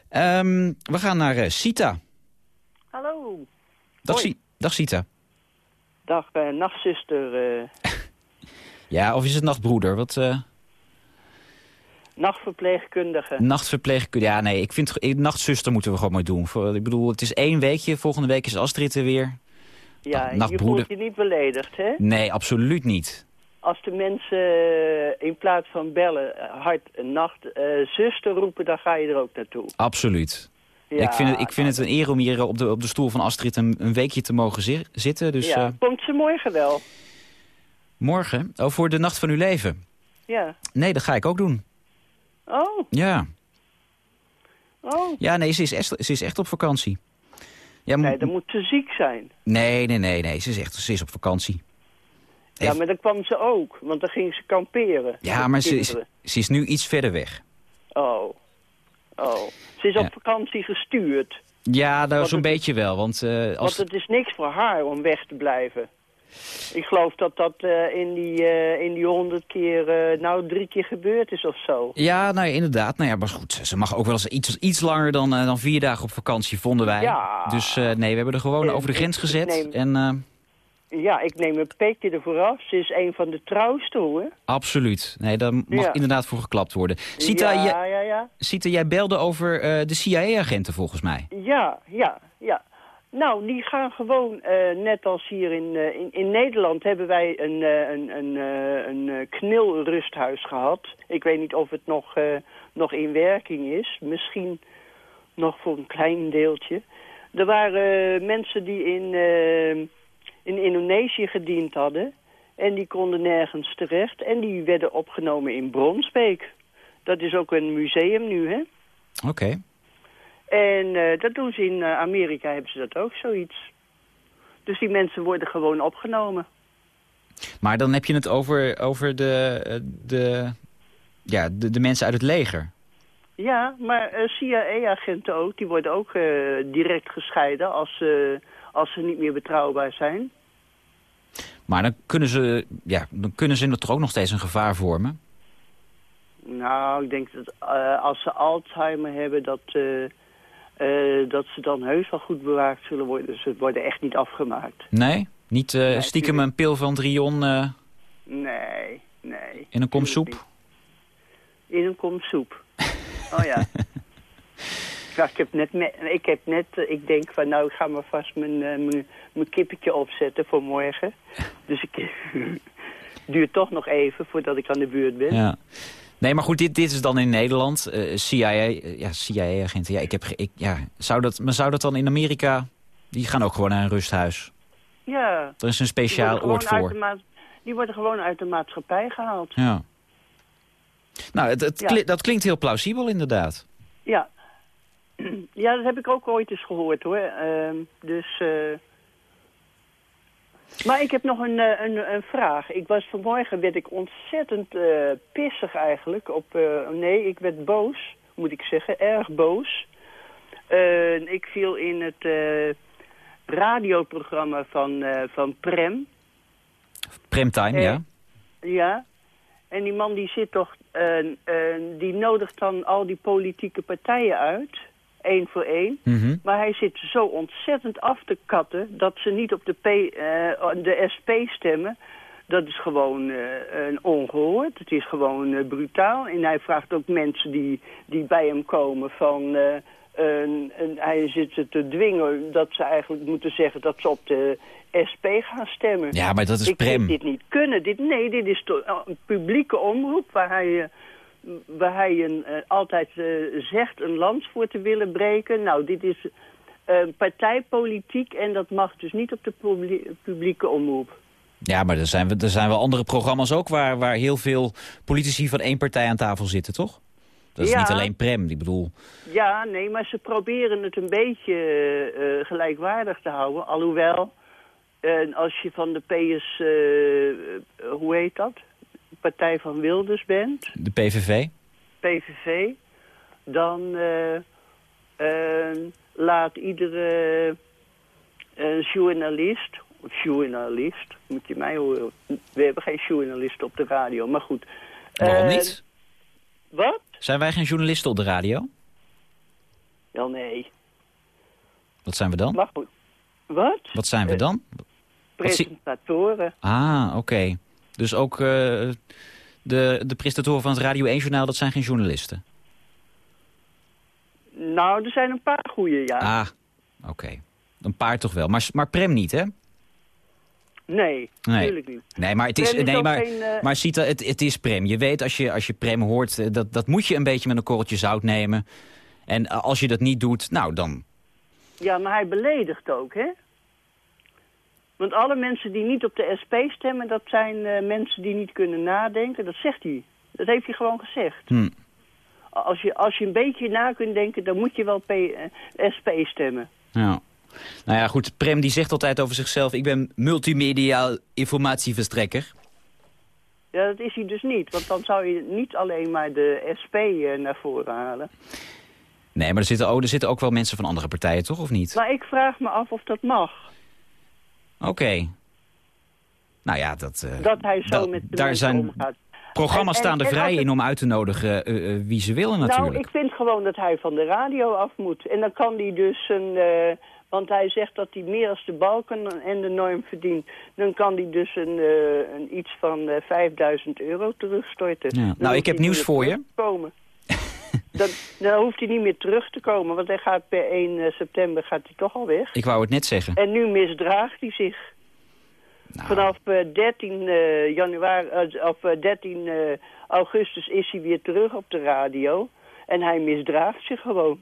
Ehm, we gaan naar Sita. Hallo. Dag, Hoi. Dag Sita. Dag, nachtzuster. eh, Ja, of is het nachtbroeder? Wat... eh, nachtverpleegkundige. Nachtverpleegkundige. Ja, nee, ik vind nachtzuster moeten we gewoon maar doen. Voor- Ik bedoel, het is één weekje. Volgende week is Astrid er weer. ja, je nachtbroeder. voelt je niet beledigd, hè? Nee, absoluut niet. Als de mensen eh, in plaats van bellen hard een nacht eh, zuster roepen, dan ga je er ook naartoe. Absoluut. Ja, ik vind het, ik vind het een eer om hier eh, op de, op de stoel van Astrid een, een weekje te mogen zi- zitten. Dus ja, eh, komt ze morgen wel? morgen, oh, voor de nacht van uw leven. Ja. Nee, dat ga ik ook doen. Oh, Ja, oh. ja nee, ze is, echt, ze is echt op vakantie. Ja, Nee, dan moet ze ziek zijn. nee, nee, nee, nee, ze is echt ze is op vakantie. Ja, maar dan kwam ze ook, want dan ging ze kamperen. Ja, maar ze is, ze is nu iets verder weg. Oh. Oh. Ze is Ja. op vakantie gestuurd. Ja, nou, zo'n beetje wel. Want eh, als, Want het is niks voor haar om weg te blijven. Ik geloof dat dat eh, in die eh, in die honderd keer, eh, nou drie keer gebeurd is of zo. Ja, nou ja, inderdaad. Nou ja, maar goed, ze mag ook wel eens iets, iets langer dan, dan vier dagen op vakantie, vonden wij. Ja. Dus nee, we hebben er gewoon over de grens gezet. neem- En Ja, ik neem een petje ervoor af. Ze is een van de trouwste hoor. absoluut. Nee, daar mag Ja. inderdaad voor geklapt worden. Sita, ja, jij, ja, ja. Sita, jij belde over eh, de CIA-agenten volgens mij. Ja, ja, ja. Nou, die gaan gewoon, eh, net als hier in, eh, in, in Nederland hebben wij een, een, een, een knilrusthuis gehad. Ik weet niet of het nog, nog in werking is. Misschien nog voor een klein deeltje. Er waren mensen die in, in Indonesië gediend hadden. En die konden nergens terecht. En die werden opgenomen in Bronsbeek. Dat is ook een museum nu, hè? Oké. En eh, dat doen ze in eh, Amerika, hebben ze dat ook zoiets. Dus die mensen worden gewoon opgenomen. Maar dan heb je het over, over de, eh, de, ja, de, de mensen uit het leger. Ja, maar CIA-agenten ook, die worden ook direct gescheiden als, ze als ze niet meer betrouwbaar zijn. Maar dan kunnen ze, ja, dan kunnen ze toch ook nog steeds een gevaar vormen? Nou, ik denk dat eh, als ze Alzheimer hebben, dat, eh, eh, dat ze dan heus wel goed bewaakt zullen worden. Ze worden echt niet afgemaakt. Nee? Niet stiekem een pil van Drion Nee, nee. in een kom soep? In een kom soep. Oh ja. Ja ik heb net, me- ik heb net, eh, ik denk van nou, ik ga maar vast mijn, eh, mijn, mijn kippetje opzetten voor morgen. Dus ik duurt toch nog even voordat ik aan de buurt ben. Ja. Nee, maar goed, dit, dit is dan in Nederland. eh, CIA, eh, ja, CIA-agenten. Ja, ik heb, ik, ja, zou dat, maar zou dat dan in Amerika... Die gaan ook gewoon naar een rusthuis. Ja. Er is een speciaal oord voor. die worden gewoon uit de maatschappij gehaald. Ja. Nou, het, het Ja. kli- dat klinkt heel plausibel inderdaad. Ja. Ja, dat heb ik ook ooit eens gehoord hoor. Ehm, dus. eh Maar ik heb nog een, eh, een, een vraag. Ik was vanmorgen werd ik ontzettend eh, pissig eigenlijk. Op, nee, ik werd boos, moet ik zeggen, erg boos. Eh, ik viel in het radioprogramma van, van Prem. Premtime, ja. Ja. En die man die zit toch, die nodigt dan al die politieke partijen uit, één voor één. Mhm. Maar hij zit zo ontzettend af te katten dat ze niet op de, P, eh, de SP stemmen. Dat is gewoon eh, een ongehoord. Het is gewoon eh, brutaal. En hij vraagt ook mensen die, die bij hem komen van... een, een- hij zit ze te dwingen dat ze eigenlijk moeten zeggen dat ze op de SP gaan stemmen. Ja, maar dat is Ik Prem. vind dit niet kunnen. Dit, nee, dit is toch een publieke omroep waar hij, waar hij een, eh, altijd eh, zegt een lans voor te willen breken. Nou, dit is eh, partijpolitiek en dat mag dus niet op de publie- publieke omroep. Ja, maar er zijn, we- er zijn wel andere programma's ook... Waar, waar heel veel politici van één partij aan tafel zitten, toch? Dat is Ja. niet alleen Prem, ik bedoel... Ja, nee, maar ze proberen het een beetje gelijkwaardig te houden. Alhoewel, als je van de PS, hoe heet dat? Partij van Wilders bent, De PVV. PVV, dan eh, eh, laat iedere eh, journalist, of journalist, moet je mij horen. We hebben geen journalisten op de radio, maar goed. Waarom niet? Wat? Zijn wij geen journalisten op de radio? Wel nee. Wat zijn we dan? Wat? Wat zijn we dan? Presentatoren. Ah, oké. Dus ook eh, de, de presentatoren van het Radio 1-journaal, dat zijn geen journalisten? Nou, er zijn een paar goede, ja. Ah, oké. Een paar toch wel. Maar, maar Prem niet, hè? Nee, Nee. natuurlijk niet. Nee, maar het is, nee, maar, geen, eh, maar Sita, het, het is Prem. Je weet als je, als je Prem hoort, eh, dat, dat moet je een beetje met een korreltje zout nemen. En als je dat niet doet, nou dan... Ja, maar hij beledigt ook, hè? Want alle mensen die niet op de SP stemmen, dat zijn eh, mensen die niet kunnen nadenken. Dat zegt hij. Dat heeft hij gewoon gezegd. Hm. Als je, als je een beetje na kunt denken, dan moet je wel P, eh, SP stemmen. Ja. Nou ja, goed, Prem die zegt altijd over zichzelf... ik ben multimediaal informatieverstrekker. Ja, dat is hij dus niet. Want dan zou je niet alleen maar de SP eh, naar voren halen. Nee, maar er zitten, ook, er zitten ook wel mensen van andere partijen, toch? Of niet? Maar ik vraag me af of dat mag. Oké. Nou ja, dat... eh, Dat hij zo dat- met de daar zijn omgaat. Programma's En- en- staan er vrij in om uit te nodigen eh, eh, wie ze willen natuurlijk. Nou, ik vind gewoon dat hij van de radio af moet. En dan kan hij dus een... eh, want hij zegt dat hij meer als de balken en de norm verdient. Dan kan hij dus een, eh, een iets van eh 5000 euro terugstorten. Ja. Nou, ik heb nieuws voor je. komen. dan, dan hoeft hij niet meer terug te komen, want hij gaat per 1 september gaat hij toch al weg. Ik wou het net zeggen. En nu misdraagt hij zich. Nou. Vanaf eh, 13 eh, januari, eh, of eh, 13 eh, augustus is hij weer terug op de radio. En hij misdraagt zich gewoon.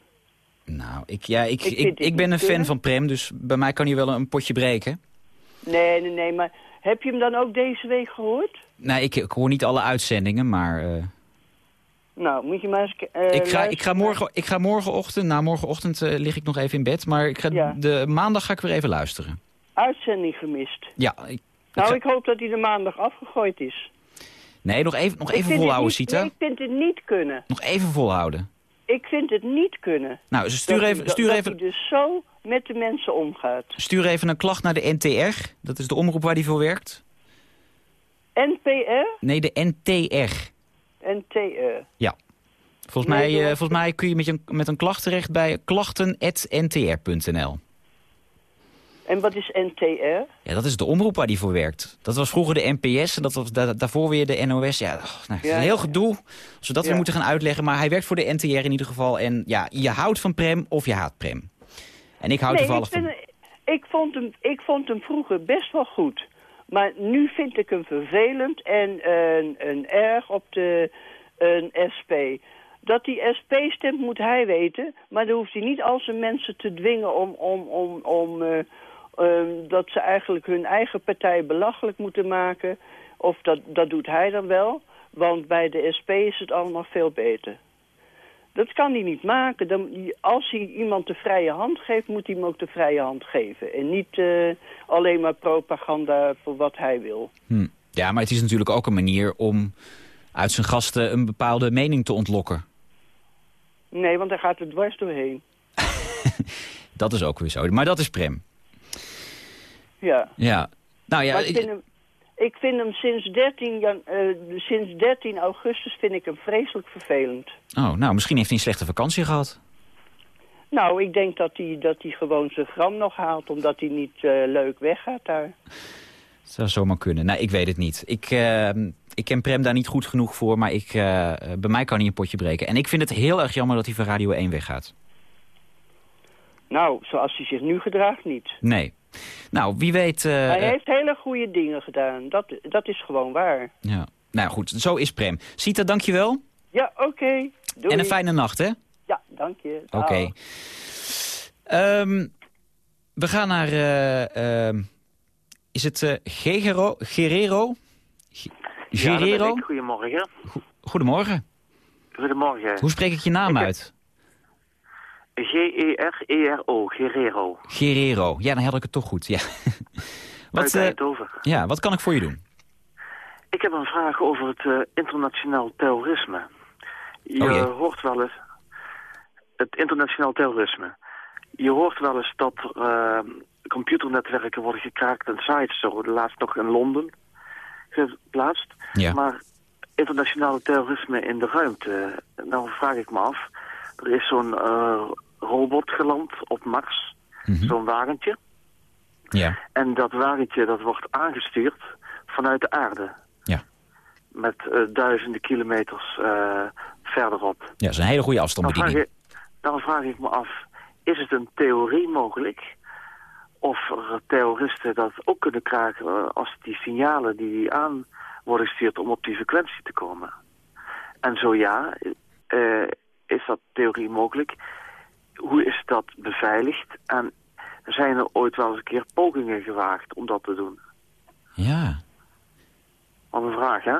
Nou, ik, ja, ik, Ik ik, ben een fan van Prem, dus bij mij kan hij wel een potje breken. Nee, nee, nee, maar heb je hem dan ook deze week gehoord? Nee, ik, ik hoor niet alle uitzendingen, maar... eh, Nou, moet je maar eens... eh, ik, ga, ik, ga morgen, ik ga morgenochtend, nou morgenochtend eh, lig ik nog even in bed, maar ik ga, Ja. de, maandag ga ik weer even luisteren. Uitzending gemist. Ja, ik, Nou, ik hoop dat hij de maandag afgegooid is. Nee, nog even, nog even volhouden, Sita. nee, ik vind het niet kunnen. Nog even volhouden. Ik vind het niet kunnen. Nou, dus stuur dat, even, dat- stuur, dat even, hij dus zo met de mensen omgaat. stuur even een klacht naar de NTR. Dat is de omroep waar hij voor werkt. NPR Nee, de NTR. En TR. Ja. Volgens mij, eh, volgens mij kun je met, je met een klacht terecht bij klachten.ntr.nl. En wat is NTR? Ja, dat is de omroep waar hij voor werkt. Dat was vroeger de NPS en dat was da- daarvoor weer de NOS. Ja, oh, nou, Ja, een heel gedoe, zodat we moeten gaan uitleggen. Maar hij werkt voor de NTR in ieder geval. En ja, je houdt van Prem of je haat Prem. En ik hou nee, ik, van... ik, vond hem, ik vond hem vroeger best wel goed. Maar nu vind ik hem vervelend en een, een erg op de een SP. Dat die SP stemt moet hij weten, maar dan hoeft hij niet al zijn mensen te dwingen om, om, om, om eh, ehm, dat ze eigenlijk hun eigen partij belachelijk moeten maken. Of dat, dat doet hij dan wel, want bij de SP is het allemaal veel beter. Dat kan hij niet maken. Dan, als hij iemand de vrije hand geeft, moet hij hem ook de vrije hand geven. En niet eh, alleen maar propaganda voor wat hij wil. Hm. Ja, maar het is natuurlijk ook een manier om uit zijn gasten een bepaalde mening te ontlokken. Nee, want daar gaat het dwars doorheen. Dat is ook weer zo. Maar dat is Prem. Ja. Ja. Nou ja, ik ik- vind hem, ik vind hem sinds 13, jan, eh, sinds 13 augustus vind ik hem vreselijk vervelend. oh, nou, misschien heeft hij een slechte vakantie gehad. Nou, ik denk dat hij, dat hij gewoon zijn gram nog haalt, omdat hij niet eh, leuk weggaat daar. Dat zou zomaar kunnen. Nou, ik weet het niet. Ik, eh, ik ken Prem daar niet goed genoeg voor, maar ik, eh, bij mij kan hij een potje breken. En ik vind het heel erg jammer dat hij van Radio 1 weggaat. Nou, zoals hij zich nu gedraagt niet. Nee. Nou, wie weet... eh, hij eh, heeft hele goede dingen gedaan. Dat, dat is gewoon waar. ja. Nou goed, zo is Prem. Sita, dankjewel. Ja, oké. Doei. En een fijne nacht, hè? Ja, dank je. Oké. Ehm, we gaan naar... eh, ehm, is het Gegero? Guerrero? Ge- Ja, dat ben Guerrero? ik. Goedemorgen. Goedemorgen. Goedemorgen. Hoe spreek ik je naam Ik- uit? G-E-R-E-R-O, Guerrero. Guerrero. Ja, dan had ik het toch goed. Ja. wat, eh, Eindhoven. ja, wat kan ik voor je doen? Ik heb een vraag over het eh, internationaal terrorisme. Je Oh hoort wel eens... Het internationaal terrorisme. Je hoort wel eens dat eh, computernetwerken worden gekraakt en sites. Zo, laatst nog in Londen geplaatst. Ja. Maar internationale terrorisme in de ruimte, nou vraag ik me af. Er is zo'n eh, robot geland op Mars, Mhm. zo'n wagentje. Ja. En dat wagentje dat wordt aangestuurd vanuit de aarde. Ja. Met eh, duizenden kilometers eh, verderop. Ja, dat is een hele goede Dan afstandsbediening. ik, dan vraag ik me af, is het een theorie mogelijk... of er terroristen dat ook kunnen krijgen als die signalen die aan worden gestuurd om op die frequentie te komen? En zo ja, eh, is dat theorie mogelijk? Hoe is dat beveiligd? En zijn er ooit wel eens een keer pogingen gewaagd om dat te doen? Ja. Wat een vraag, hè?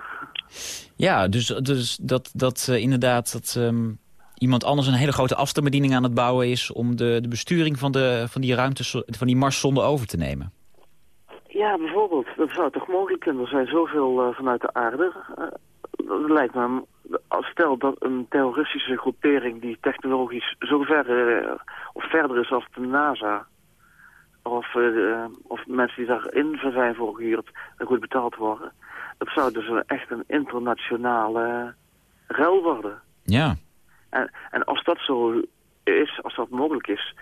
Ja, dus, dus dat, dat eh, inderdaad dat ehm, iemand anders een hele grote afstandsbediening aan het bouwen is... om de, de besturing van, de, van die ruimte, van die Marszonde over te nemen. Ja, bijvoorbeeld. Dat zou toch mogelijk kunnen. Er zijn zoveel eh, vanuit de aarde. Eh, dat lijkt me... Als stel dat een terroristische groepering die technologisch zo ver eh, of verder is als de NASA... Of, eh, of mensen die daarin zijn voor gehuurd en goed betaald worden. Dat zou dus een- echt een internationale ruil worden. Ja. En, en als dat zo is, als dat mogelijk is,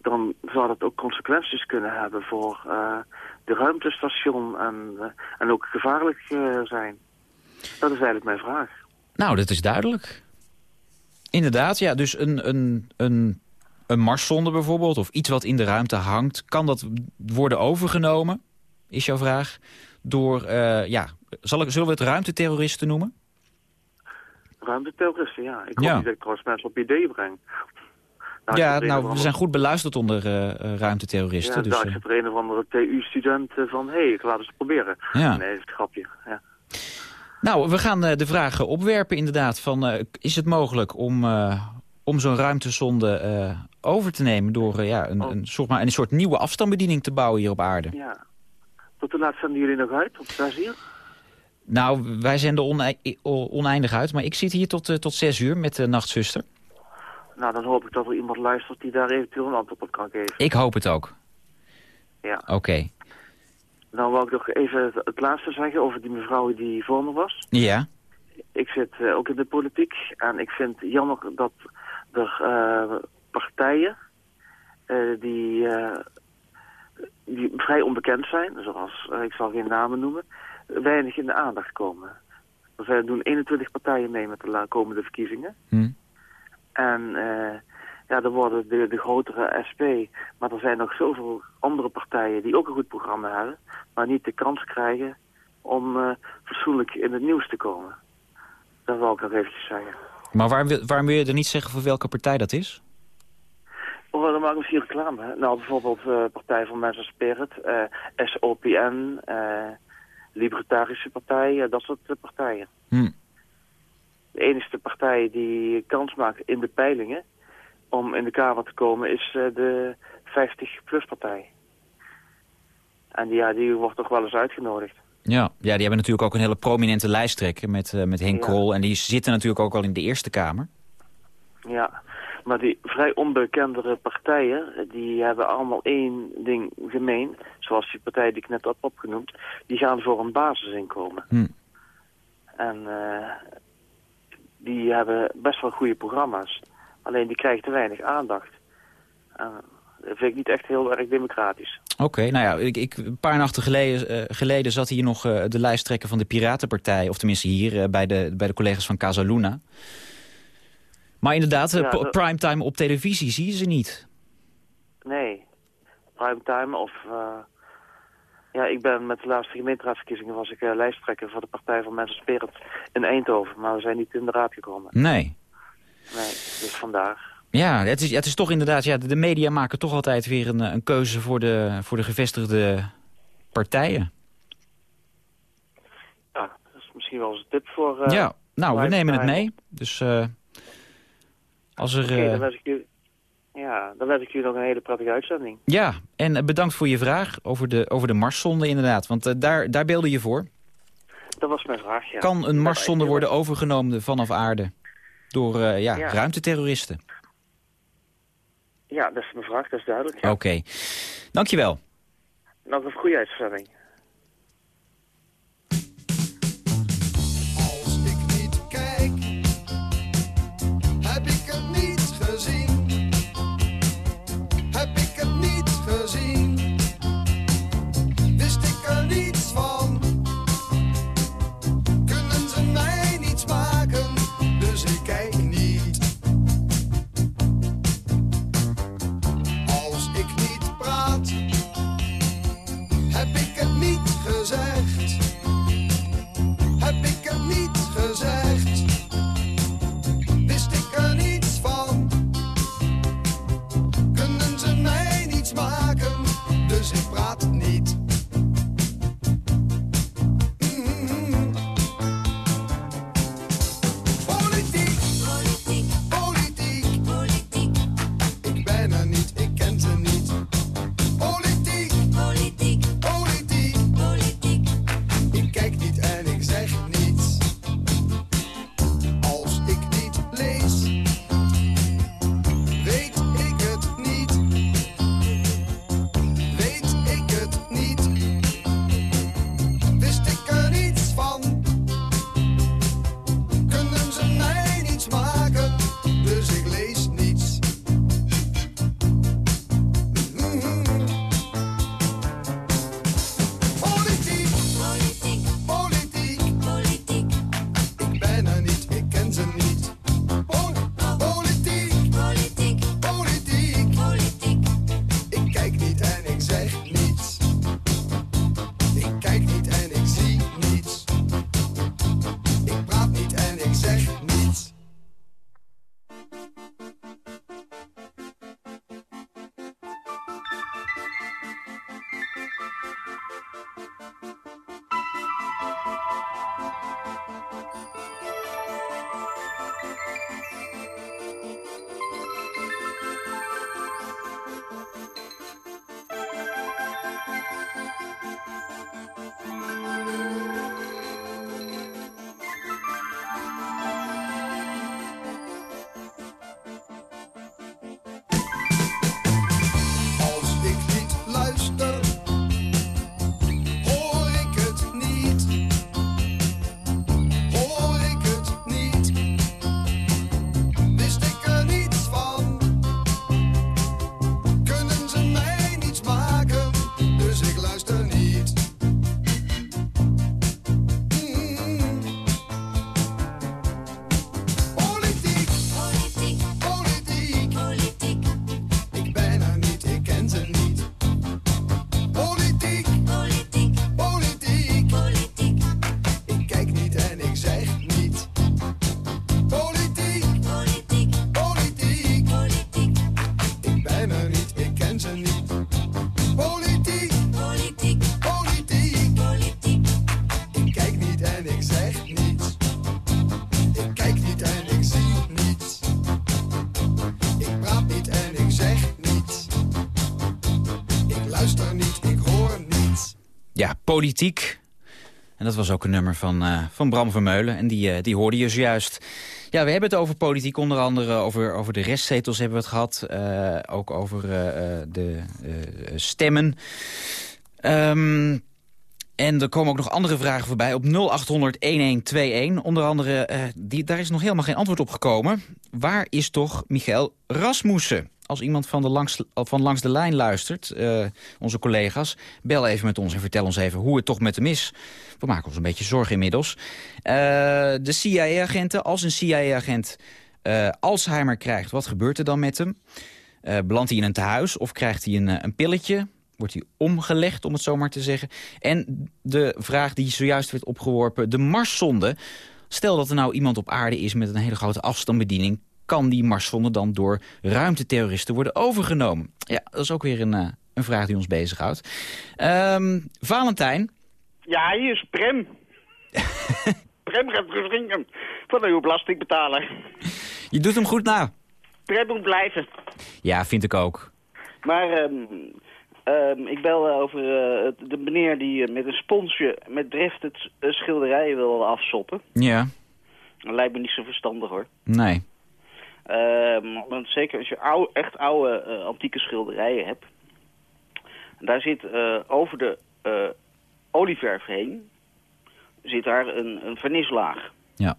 dan zou dat ook consequenties kunnen hebben voor eh, de ruimtestation en, eh, en ook gevaarlijk eh, zijn. Dat is eigenlijk mijn vraag. Nou, dat is duidelijk. Inderdaad, ja. Dus een, een, een, een Marszonde bijvoorbeeld, of iets wat in de ruimte hangt... kan dat worden overgenomen, is jouw vraag, door... eh, ja, zal ik, zullen we het ruimteterroristen noemen? Ruimteterroristen, ja. Ik hoop Ja. niet dat ik trouwens mensen op ideeën breng. Nou, ja, nou, we zijn goed beluisterd onder eh, ruimteterroristen. Ja, dus, daar eh, zit er een of andere TU-student van... hé, hey, ik laat eens proberen. Ja. Nee, dat is een grapje. Ja. Nou, we gaan eh, de vragen opwerpen inderdaad. Van, eh, is het mogelijk om, eh, om zo'n ruimtesonde over te nemen... door ja, een, een, soort, maar een soort nieuwe afstandsbediening te bouwen hier op aarde? Ja. Tot hoe laat zenden jullie nog uit op 6 uur? Nou, wij zenden onei- oneindig uit, maar ik zit hier tot, tot zes uur met de nachtzuster. Nou, dan hoop ik dat er iemand luistert die daar eventueel een antwoord op kan geven. Ik hoop het ook. Ja. Oké. Dan wou ik nog even het, laatste zeggen over die mevrouw die voor me was. Ja. Ik zit eh, ook in de politiek en ik vind jammer dat er eh, partijen eh, die, die vrij onbekend zijn, zoals, ik zal geen namen noemen, weinig in de aandacht komen. Er zijn, doen 21 partijen mee met de komende verkiezingen. Hm. En eh, ja, er worden de, de grotere SP, maar er zijn nog zoveel andere partijen die ook een goed programma hebben, maar niet de kans krijgen om eh, fatsoenlijk in het nieuws te komen. Dat wil ik nog eventjes zeggen. Maar waar, wil- waarom wil je er niet zeggen voor welke partij dat is? Oh, dan maken we misschien reclame. hè. Nou, bijvoorbeeld eh, Partij voor Mensen Spirit, eh, SOPN, eh, Libertarische Partij, dat soort partijen. Hm. De enige partij die kans maakt in de peilingen om in de Kamer te komen is eh, de 50-plus-partij. En die, ja, die wordt toch wel eens uitgenodigd. Ja. ja, die hebben natuurlijk ook een hele prominente lijsttrekker met, eh, met Henk Ja. Krol. En die zitten natuurlijk ook al in de Eerste Kamer. Ja, maar die vrij onbekendere partijen, die hebben allemaal één ding gemeen. Zoals die partij die ik net heb opgenoemd. Die gaan voor een basisinkomen. Hm. En eh, die hebben best wel goede programma's. Alleen die krijgen te weinig aandacht. En dat vind ik niet echt heel erg democratisch. Oké, nou ja, ik, ik, een paar nachten geleden, eh, geleden zat hier nog eh, de lijsttrekker van de Piratenpartij. Of tenminste hier, eh, bij, de, bij de collega's van Casaluna. Maar inderdaad, eh, Ja, dat- primetime op televisie zie je ze niet. Nee, primetime of... eh, ja, ik ben met de laatste gemeenteraadsverkiezingen was ik eh, lijsttrekker voor de Partij van Mensen Spirit in Eindhoven. Maar we zijn niet in de raad gekomen. Nee. Nee, dus vandaar. Ja, het is, het is toch inderdaad, ja, de, media maken toch altijd weer een, eh, een keuze voor de, voor de gevestigde partijen. Ja, dat is misschien wel eens een tip voor... eh, ja, nou, we nemen het mee. Dus eh, als er... Oké, eh, dan wens ik u... Ja, dan wens ik u nog een hele prettige uitzending. Ja, en bedankt voor je vraag over de, over de Marszonde inderdaad. Want daar, daar beelde je voor. Dat was mijn vraag, ja. Kan een Marszonde worden overgenomen vanaf aarde door eh, ja, Ja. ruimteterroristen? Ja, dat is mijn vraag, dat is duidelijk. Ja. Oké, dankjewel. Nog een goede uitzending. Als ik niet kijk, heb ik het niet gezien. Heb ik het niet gezien. Politiek. En dat was ook een nummer van, eh, van Bram Vermeulen. En die, eh, die hoorde je zojuist. Ja, we hebben het over politiek. Onder andere over, over de restzetels hebben we het gehad. Eh, ook over de stemmen. Ehm, en er komen ook nog andere vragen voorbij op 0800-1121. Onder andere, die, daar is nog helemaal geen antwoord op gekomen. Waar is toch Michael Rasmussen? Als iemand van, de langs, van langs de lijn luistert, eh, onze collega's... bel even met ons en vertel ons even hoe het toch met hem is. We maken ons een beetje zorgen inmiddels. Eh, de CIA-agenten, als een CIA-agent eh, Alzheimer krijgt... wat gebeurt er dan met hem? Belandt hij in een tehuis of krijgt hij een, een pilletje? Wordt hij omgelegd, om het zo maar te zeggen? En de vraag die zojuist werd opgeworpen, de Marszonde. Stel dat er nou iemand op aarde is met een hele grote afstandsbediening... kan die Marszonde dan door ruimteterroristen worden overgenomen? Ja, dat is ook weer een, eh, een vraag die ons bezighoudt. Ehm Valentijn, Ja, hier is Prem. Prem gaat geschenken van uw belastingbetaler. je doet hem goed na. Prem moet blijven. Ja, vind ik ook. Maar ehm, ehm, ik bel eh, over eh, de meneer die met een sponsje met drift het schilderij wil afsoppen. Ja, Dat lijkt me niet zo verstandig hoor. nee. Ehm, want zeker als je oude, echt oude eh, antieke schilderijen hebt. Daar zit eh, over de eh, olieverf heen zit daar een, een vernislaag. Ja.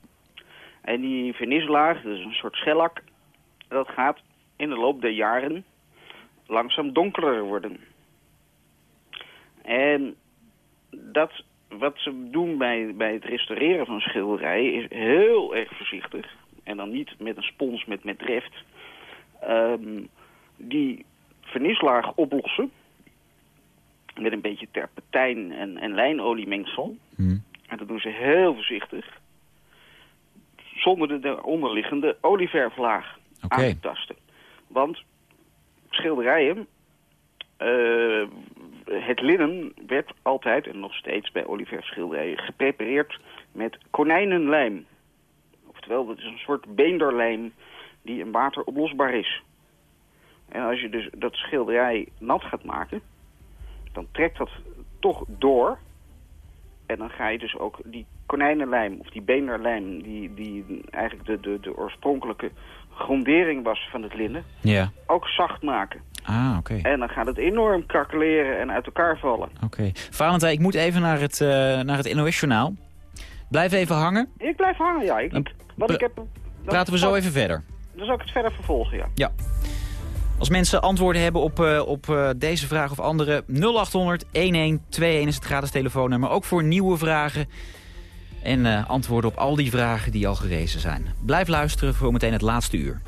En die vernislaag, dat is een soort schellak, dat gaat in de loop der jaren langzaam donkerder worden. En dat wat ze doen bij, bij het restaureren van schilderijen is heel erg voorzichtig. En dan niet met een spons met, met drift. Ehm, die vernislaag oplossen met een beetje terpentijn en, en lijnoliemengsel. En dat doen ze heel voorzichtig. Zonder de, de onderliggende olieverflaag aan te tasten. Want schilderijen, eh, het linnen werd altijd en nog steeds bij olieverfschilderijen geprepareerd met konijnenlijm. Oftewel, dat is een soort beenderlijm die in water oplosbaar is. En als je dus dat schilderij nat gaat maken, dan trekt dat toch door. En dan ga je dus ook die konijnenlijm of die beenderlijm, die, die eigenlijk de, de, de oorspronkelijke grondering was van het linnen, Ja. ook zacht maken. Ah, oké. En dan gaat het enorm krakeleren en uit elkaar vallen. Oké. Valentijn, ik moet even naar het, eh, naar het NOS-journaal. Blijf even hangen. Ik blijf hangen, ja. Ik, want ik heb, Praten we zo even verder. Dan zal ik het verder vervolgen, ja. Ja. Als mensen antwoorden hebben op, eh, op eh, deze vraag of andere... 0800-1121 is het gratis telefoonnummer. Ook voor nieuwe vragen. En eh, antwoorden op al die vragen die al gerezen zijn. Blijf luisteren voor meteen het laatste uur.